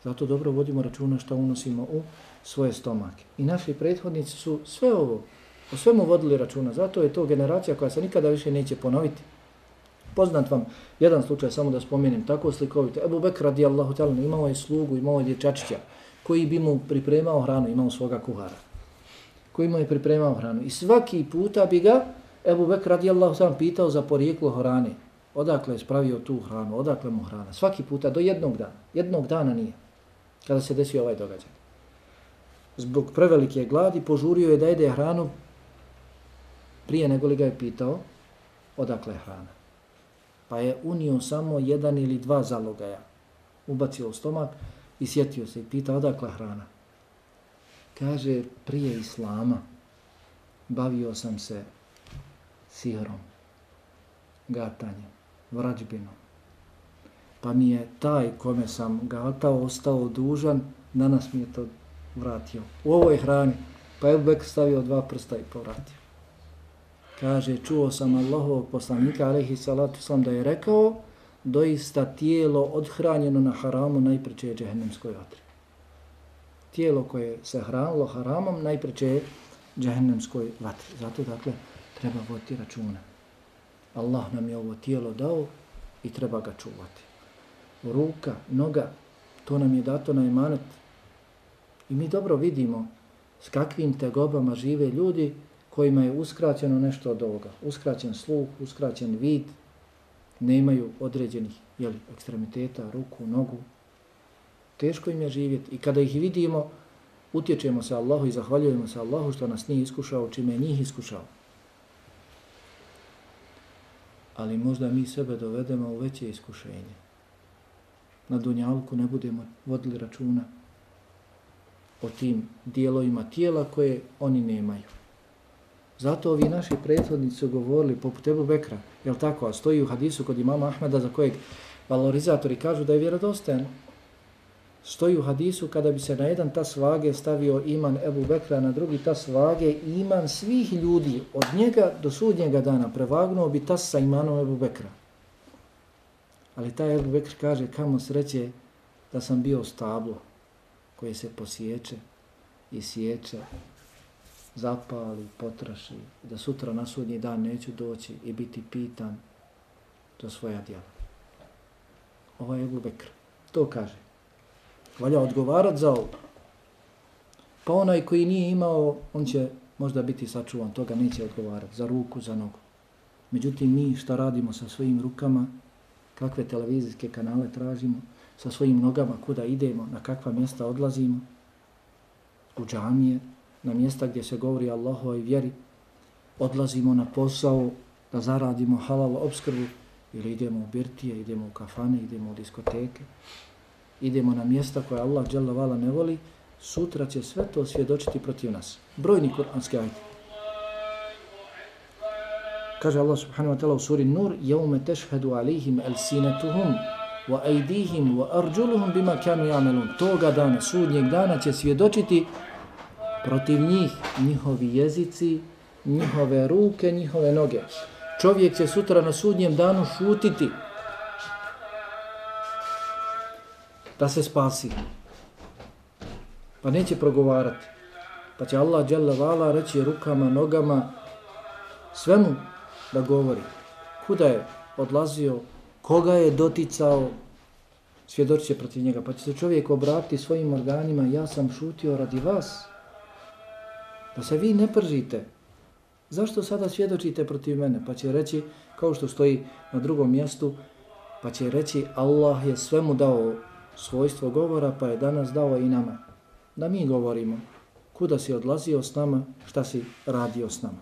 Zato dobro vodimo računa što unosimo u svoje stomake. I naši prethodnici su sve ovo, o svemu vodili računa. Zato je to generacija koja se nikada više neće ponoviti. Poznat vam jedan slučaj, samo da spomenem, tako slikovito. Ebu Bekr radijallahu ta'ala imao je slugu, imao je dječačića koji bi mu pripremao hranu, imao svoga kuhara. Koji mu je pripremao hranu. I svaki puta bi ga Ebu Bekr radijallahu ta'ala pitao za porijeklo hrane. Odakle je spravio tu hranu, odakle mu hrana. Svaki puta, do jednog dana. Jednog dana nije kada se desio ovaj događaj. Zbog prevelike gladi požurio je da jede hranu prije nego li ga je pitao odakle je hrana. Pa je unio samo jedan ili dva zalogaja. Ubacio u stomak i sjetio se i pita odakle hrana. Kaže, prije Islama bavio sam se sihrom, gatanjem, vrađbinom. Pa mi je taj kome sam gatao ostao dužan, danas mi je to vratio. U ovoj hrani, pa je Bek stavio dva prsta i povratio. Kaže, čuo sam Allahovog poslanika, alaihi salatu sam, da je rekao, doista tijelo odhranjeno na haramu najpreće je džehennemskoj vatri. Tijelo koje se hranilo haramom najpreće je džehennemskoj vatri. Zato, dakle, treba voditi računa. Allah nam je ovo tijelo dao i treba ga čuvati. Ruka, noga, to nam je dato na imanet. I mi dobro vidimo s kakvim tegobama žive ljudi kojima je uskraćeno nešto od ovoga. Uskraćen sluh, uskraćen vid, nemaju određenih jeli, ekstremiteta, ruku, nogu. Teško im je živjeti. I kada ih vidimo, utječemo se Allahu i zahvaljujemo se Allahu što nas nije iskušao, čime je njih iskušao. Ali možda mi sebe dovedemo u veće iskušenje. Na dunjalku ne budemo vodili računa o tim dijelovima tijela koje oni nemaju. Zato ovi naši prethodnici su govorili poput Ebu Bekra, jel tako, a stoji u hadisu kod imama Ahmeda za kojeg valorizatori kažu da je vjerodostojan. Stoji u hadisu kada bi se na jedan tas vage stavio iman Ebu Bekra, na drugi tas vage iman svih ljudi od njega do sudnjega dana prevagnuo bi tas sa imanom Ebu Bekra. Ali taj Ebu Bekr kaže kamo sreće da sam bio stablo koje se posjeće i sjeće zapali, potraši, da sutra na sudnji dan neću doći i biti pitan za svoja djela. Ovo je Ebu Bekr. To kaže. Valja odgovarat za ovo. Pa onaj koji nije imao, on će možda biti sačuvan, toga neće odgovarat za ruku, za nogu. Međutim, mi šta radimo sa svojim rukama, kakve televizijske kanale tražimo, sa svojim nogama, kuda idemo, na kakva mjesta odlazimo, u džamije, na mjesta gdje se govori Allahu i vjeri, odlazimo na posao da zaradimo halal obskrbu ili idemo u birtije, idemo u kafane, idemo u diskoteke, idemo na mjesta koje Allah dželavala ne voli, sutra će sve to svjedočiti protiv nas. Brojni kuranski ajde. Kaže Allah subhanahu wa ta'ala u suri Nur, jevme tešhedu alihim el sinetuhum, wa aidihim wa arjuluhum bima kanu ya'malun toga dana sudnjeg dana će svjedočiti protiv njih njihovi jezici, njihove ruke, njihove noge. Čovjek će sutra na sudnjem danu šutiti da se spasi. Pa neće progovarati. Pa će Allah dželavala reći rukama, nogama, svemu da govori. Kuda je odlazio, koga je doticao, svjedoči će protiv njega. Pa će se čovjek obratiti svojim organima, ja sam šutio radi vas, Da se vi ne pržite. Zašto sada svjedočite protiv mene? Pa će reći, kao što stoji na drugom mjestu, pa će reći Allah je svemu dao svojstvo govora, pa je danas dao i nama. Da mi govorimo kuda si odlazio s nama, šta si radio s nama.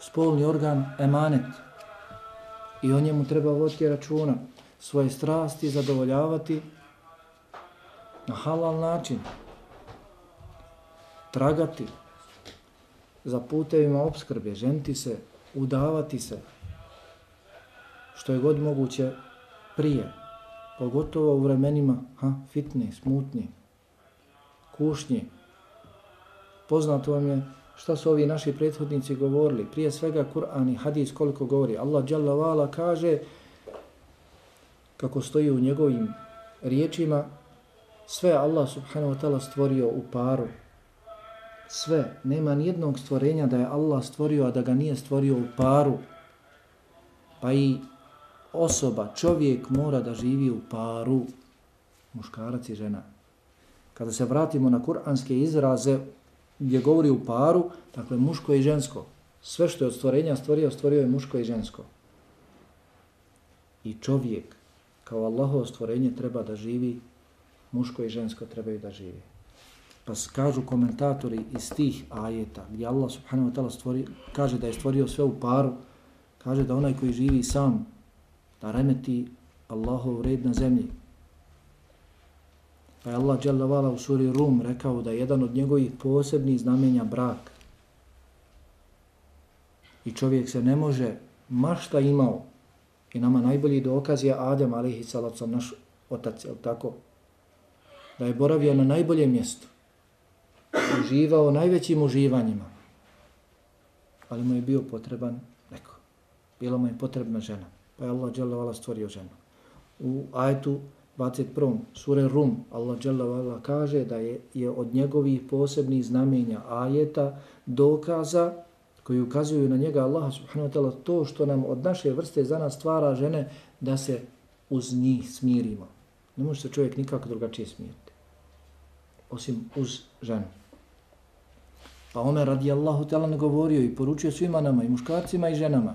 Spolni organ, emanet. I o njemu treba voditi računa. Svoje strasti zadovoljavati na halal način. Tragati, za putevima obskrbe, ženti se, udavati se, što je god moguće prije, pogotovo u vremenima ha, fitne, smutne, kušnje. Poznato vam je šta su ovi naši prethodnici govorili. Prije svega Kur'an i hadis koliko govori. Allah Jalla kaže kako stoji u njegovim riječima sve Allah subhanahu wa ta'ala stvorio u paru sve, nema ni jednog stvorenja da je Allah stvorio, a da ga nije stvorio u paru. Pa i osoba, čovjek mora da živi u paru, muškarac i žena. Kada se vratimo na kuranske izraze gdje govori u paru, dakle muško i žensko. Sve što je od stvorenja stvorio, stvorio je muško i žensko. I čovjek, kao Allahovo stvorenje, treba da živi, muško i žensko trebaju da živi. Pa kažu komentatori iz tih ajeta gdje Allah subhanahu wa ta'ala stvori, kaže da je stvorio sve u paru, kaže da onaj koji živi sam, da remeti Allahov red na zemlji. Pa je Allah vala u suri Rum rekao da je jedan od njegovih posebnih znamenja brak. I čovjek se ne može, mašta imao, i nama najbolji dokaz je Adem, alihi salacom, naš otac, je tako? Da je boravio na najboljem mjestu. Uživao najvećim uživanjima. Ali mu je bio potreban neko. Bila mu je potrebna žena. Pa je Allah dželle stvorio ženu. U ajetu 21. sure Rum, Allah dželle kaže da je, je od njegovih posebnih znamenja ajeta dokaza koji ukazuju na njega Allah subhanahu wa ta'ala to što nam od naše vrste za nas stvara žene da se uz njih smirimo. Ne može se čovjek nikako drugačije smiriti. Osim uz ženu. Pa Omer radijallahu ta'ala ne govorio i poručio svima nama, i muškarcima i ženama,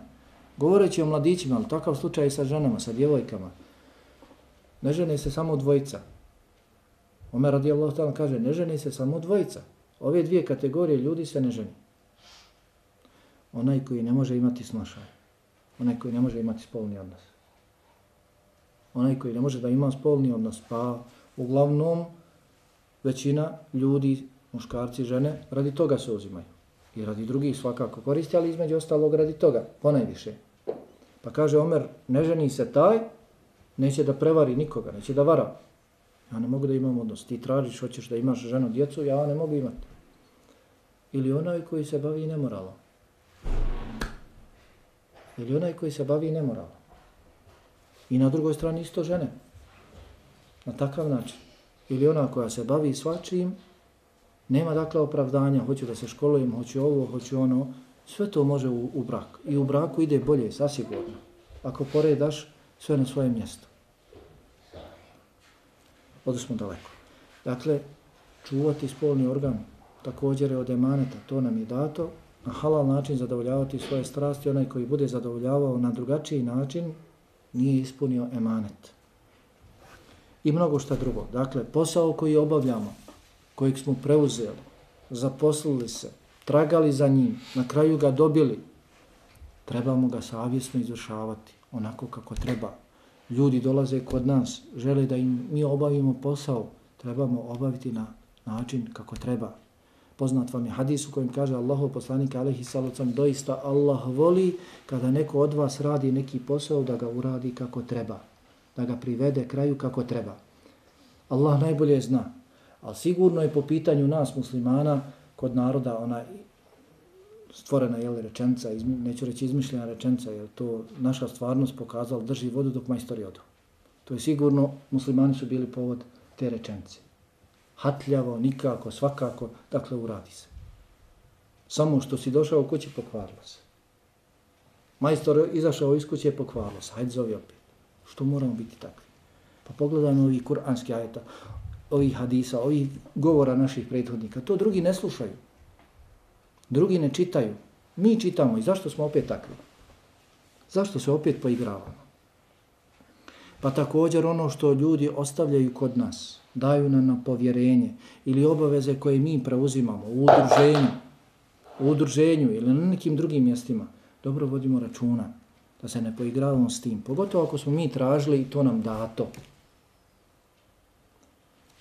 govoreći o mladićima, ali takav slučaj sa ženama, sa djevojkama, ne žene se samo dvojica. Omer radijallahu ta'ala kaže, ne žene se samo dvojica. Ove dvije kategorije ljudi se ne ženi onaj koji ne može imati snošaj, onaj koji ne može imati spolni odnos. Onaj koji ne može da ima spolni odnos, pa uglavnom većina ljudi, muškarci, žene, radi toga se uzimaju. I radi drugih svakako koristi, ali između ostalog radi toga, ponajviše. Pa kaže Omer, ne ženi se taj, neće da prevari nikoga, neće da vara. Ja ne mogu da imam odnos. Ti tražiš, hoćeš da imaš ženu, djecu, ja ne mogu imati. Ili onaj koji se bavi nemoralom ili onaj koji se bavi nemoralom. I na drugoj strani isto žene. Na takav način. Ili ona koja se bavi svačim, nema dakle opravdanja, hoću da se školujem, hoću ovo, hoću ono, sve to može u, u brak. I u braku ide bolje, sasigurno. Ako poredaš sve na svoje mjesto. Odu smo daleko. Dakle, čuvati spolni organ također je od emaneta, to nam je dato, na halal način zadovoljavati svoje strasti, onaj koji bude zadovoljavao na drugačiji način, nije ispunio emanet. I mnogo šta drugo. Dakle, posao koji obavljamo, kojeg smo preuzeli, zaposlili se, tragali za njim, na kraju ga dobili, trebamo ga savjesno izvršavati onako kako treba. Ljudi dolaze kod nas, žele da im mi obavimo posao, trebamo obaviti na način kako treba. Poznat vam je hadis u kojem kaže Allahov poslanik alaihi salatu doista Allah voli kada neko od vas radi neki posao da ga uradi kako treba, da ga privede kraju kako treba. Allah najbolje zna. Ali sigurno je po pitanju nas muslimana kod naroda ona stvorena je rečenca, neću reći izmišljena rečenca, jer to naša stvarnost pokazala drži vodu dok majstori odu. To je sigurno, muslimani su bili povod te rečence hatljavo, nikako, svakako, dakle uradi se. Samo što si došao u kući, pokvarilo se. Majstor izašao iz kuće, pokvarilo se. Hajde zovi opet. Što moramo biti takvi? Pa pogledajmo ovih kuranski ajeta, ovih hadisa, ovih govora naših prethodnika. To drugi ne slušaju. Drugi ne čitaju. Mi čitamo i zašto smo opet takvi? Zašto se opet poigravamo? Pa također ono što ljudi ostavljaju kod nas, daju nam na povjerenje ili obaveze koje mi preuzimamo u udruženju, u udruženju ili na nekim drugim mjestima, dobro vodimo računa da se ne poigravamo s tim. Pogotovo ako smo mi tražili i to nam dato.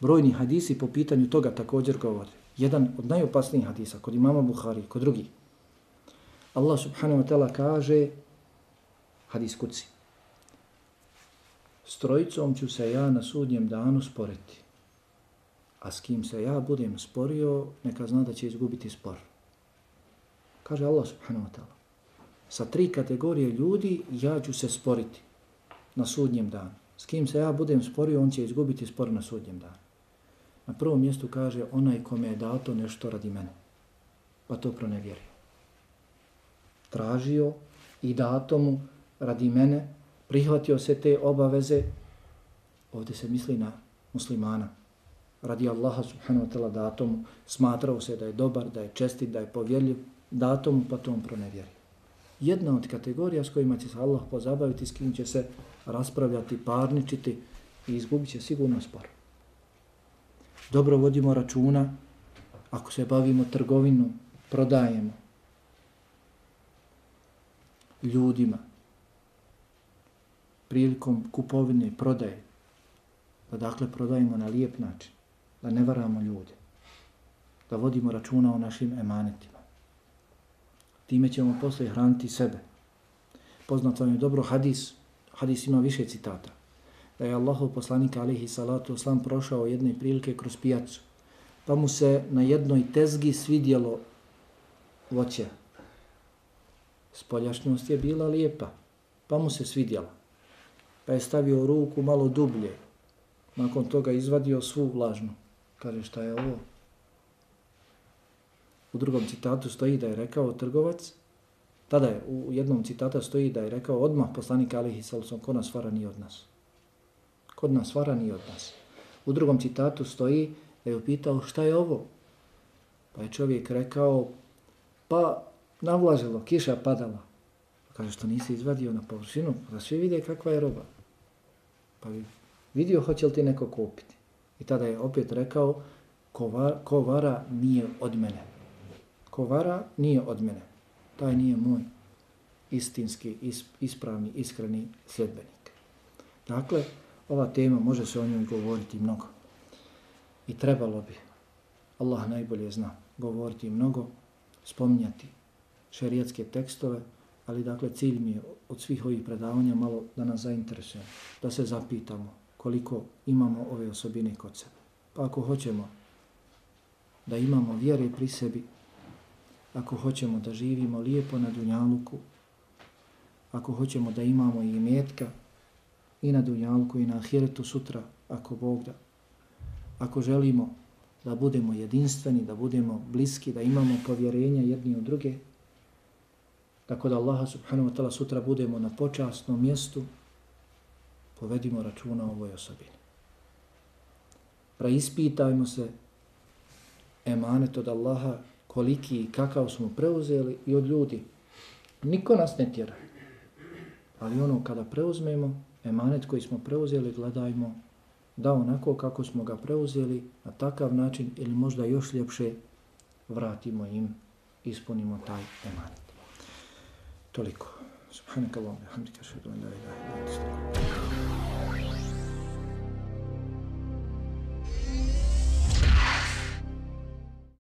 Brojni hadisi po pitanju toga također govore. Jedan od najopasnijih hadisa kod imama Buhari, kod drugih. Allah subhanahu wa ta'ala kaže hadis kuci. Strojicom ću se ja na sudnjem danu sporiti a s kim se ja budem sporio, neka zna da će izgubiti spor. Kaže Allah subhanahu wa ta'ala. Sa tri kategorije ljudi ja ću se sporiti na sudnjem danu. S kim se ja budem sporio, on će izgubiti spor na sudnjem danu. Na prvom mjestu kaže onaj kome je dato nešto radi mene. Pa to pronevjerio. Tražio i dato mu radi mene, prihvatio se te obaveze, ovdje se misli na muslimana, radi Allaha subhanahu wa ta'ala mu, smatrao se da je dobar, da je čestit, da je povjerljiv, mu pa to on pronevjerio. Jedna od kategorija s kojima će se Allah pozabaviti, s kim će se raspravljati, parničiti i izgubit će sigurno spor. Dobro vodimo računa ako se bavimo trgovinom, prodajemo ljudima prilikom kupovine i prodaje, da dakle prodajemo na lijep način da ne varamo ljude, da vodimo računa o našim emanetima. Time ćemo poslije hraniti sebe. Poznato vam je dobro hadis, hadis ima više citata. Da je Allahov poslanik alihi salatu oslam prošao jedne prilike kroz pijacu. Pa mu se na jednoj tezgi svidjelo voće. Spoljašnjost je bila lijepa, pa mu se svidjela. Pa je stavio ruku malo dublje. Nakon toga izvadio svu vlažnu. Kaže šta je ovo? U drugom citatu stoji da je rekao trgovac, tada je u jednom citata stoji da je rekao odmah poslanik Alihi Salusom, ko nas vara nije od nas. Kod nas varani od nas. U drugom citatu stoji da je upitao šta je ovo? Pa je čovjek rekao, pa navlažilo, kiša padala. Pa kaže što nisi izvadio na površinu, da svi vide kakva je roba. Pa bi vidio hoće li ti neko kupiti. I tada je opet rekao, ko, var, ko vara nije od mene. Ko vara nije od mene. Taj nije moj istinski, ispravni, iskreni sljedbenik. Dakle, ova tema može se o njoj govoriti mnogo. I trebalo bi, Allah najbolje zna, govoriti mnogo, spominjati šerijatske tekstove, ali dakle cilj mi je od svih ovih predavanja malo da nas zainteresujemo, da se zapitamo koliko imamo ove osobine kod sebe. Pa ako hoćemo da imamo vjere pri sebi, ako hoćemo da živimo lijepo na Dunjaluku, ako hoćemo da imamo i imetka, i na dunjalku i na Ahiretu sutra, ako Bog da, ako želimo da budemo jedinstveni, da budemo bliski, da imamo povjerenja jedni u druge, da kod Allaha subhanahu wa ta'ala sutra budemo na počasnom mjestu, povedimo računa o ovoj osobini. Preispitajmo se emanet od Allaha koliki i kakav smo preuzeli i od ljudi. Niko nas ne tjera. Ali ono kada preuzmemo, emanet koji smo preuzeli, gledajmo da onako kako smo ga preuzeli na takav način ili možda još ljepše vratimo im, ispunimo taj emanet. Toliko. Subhanakallahu wa bihamdika ashhadu an la ilaha illa da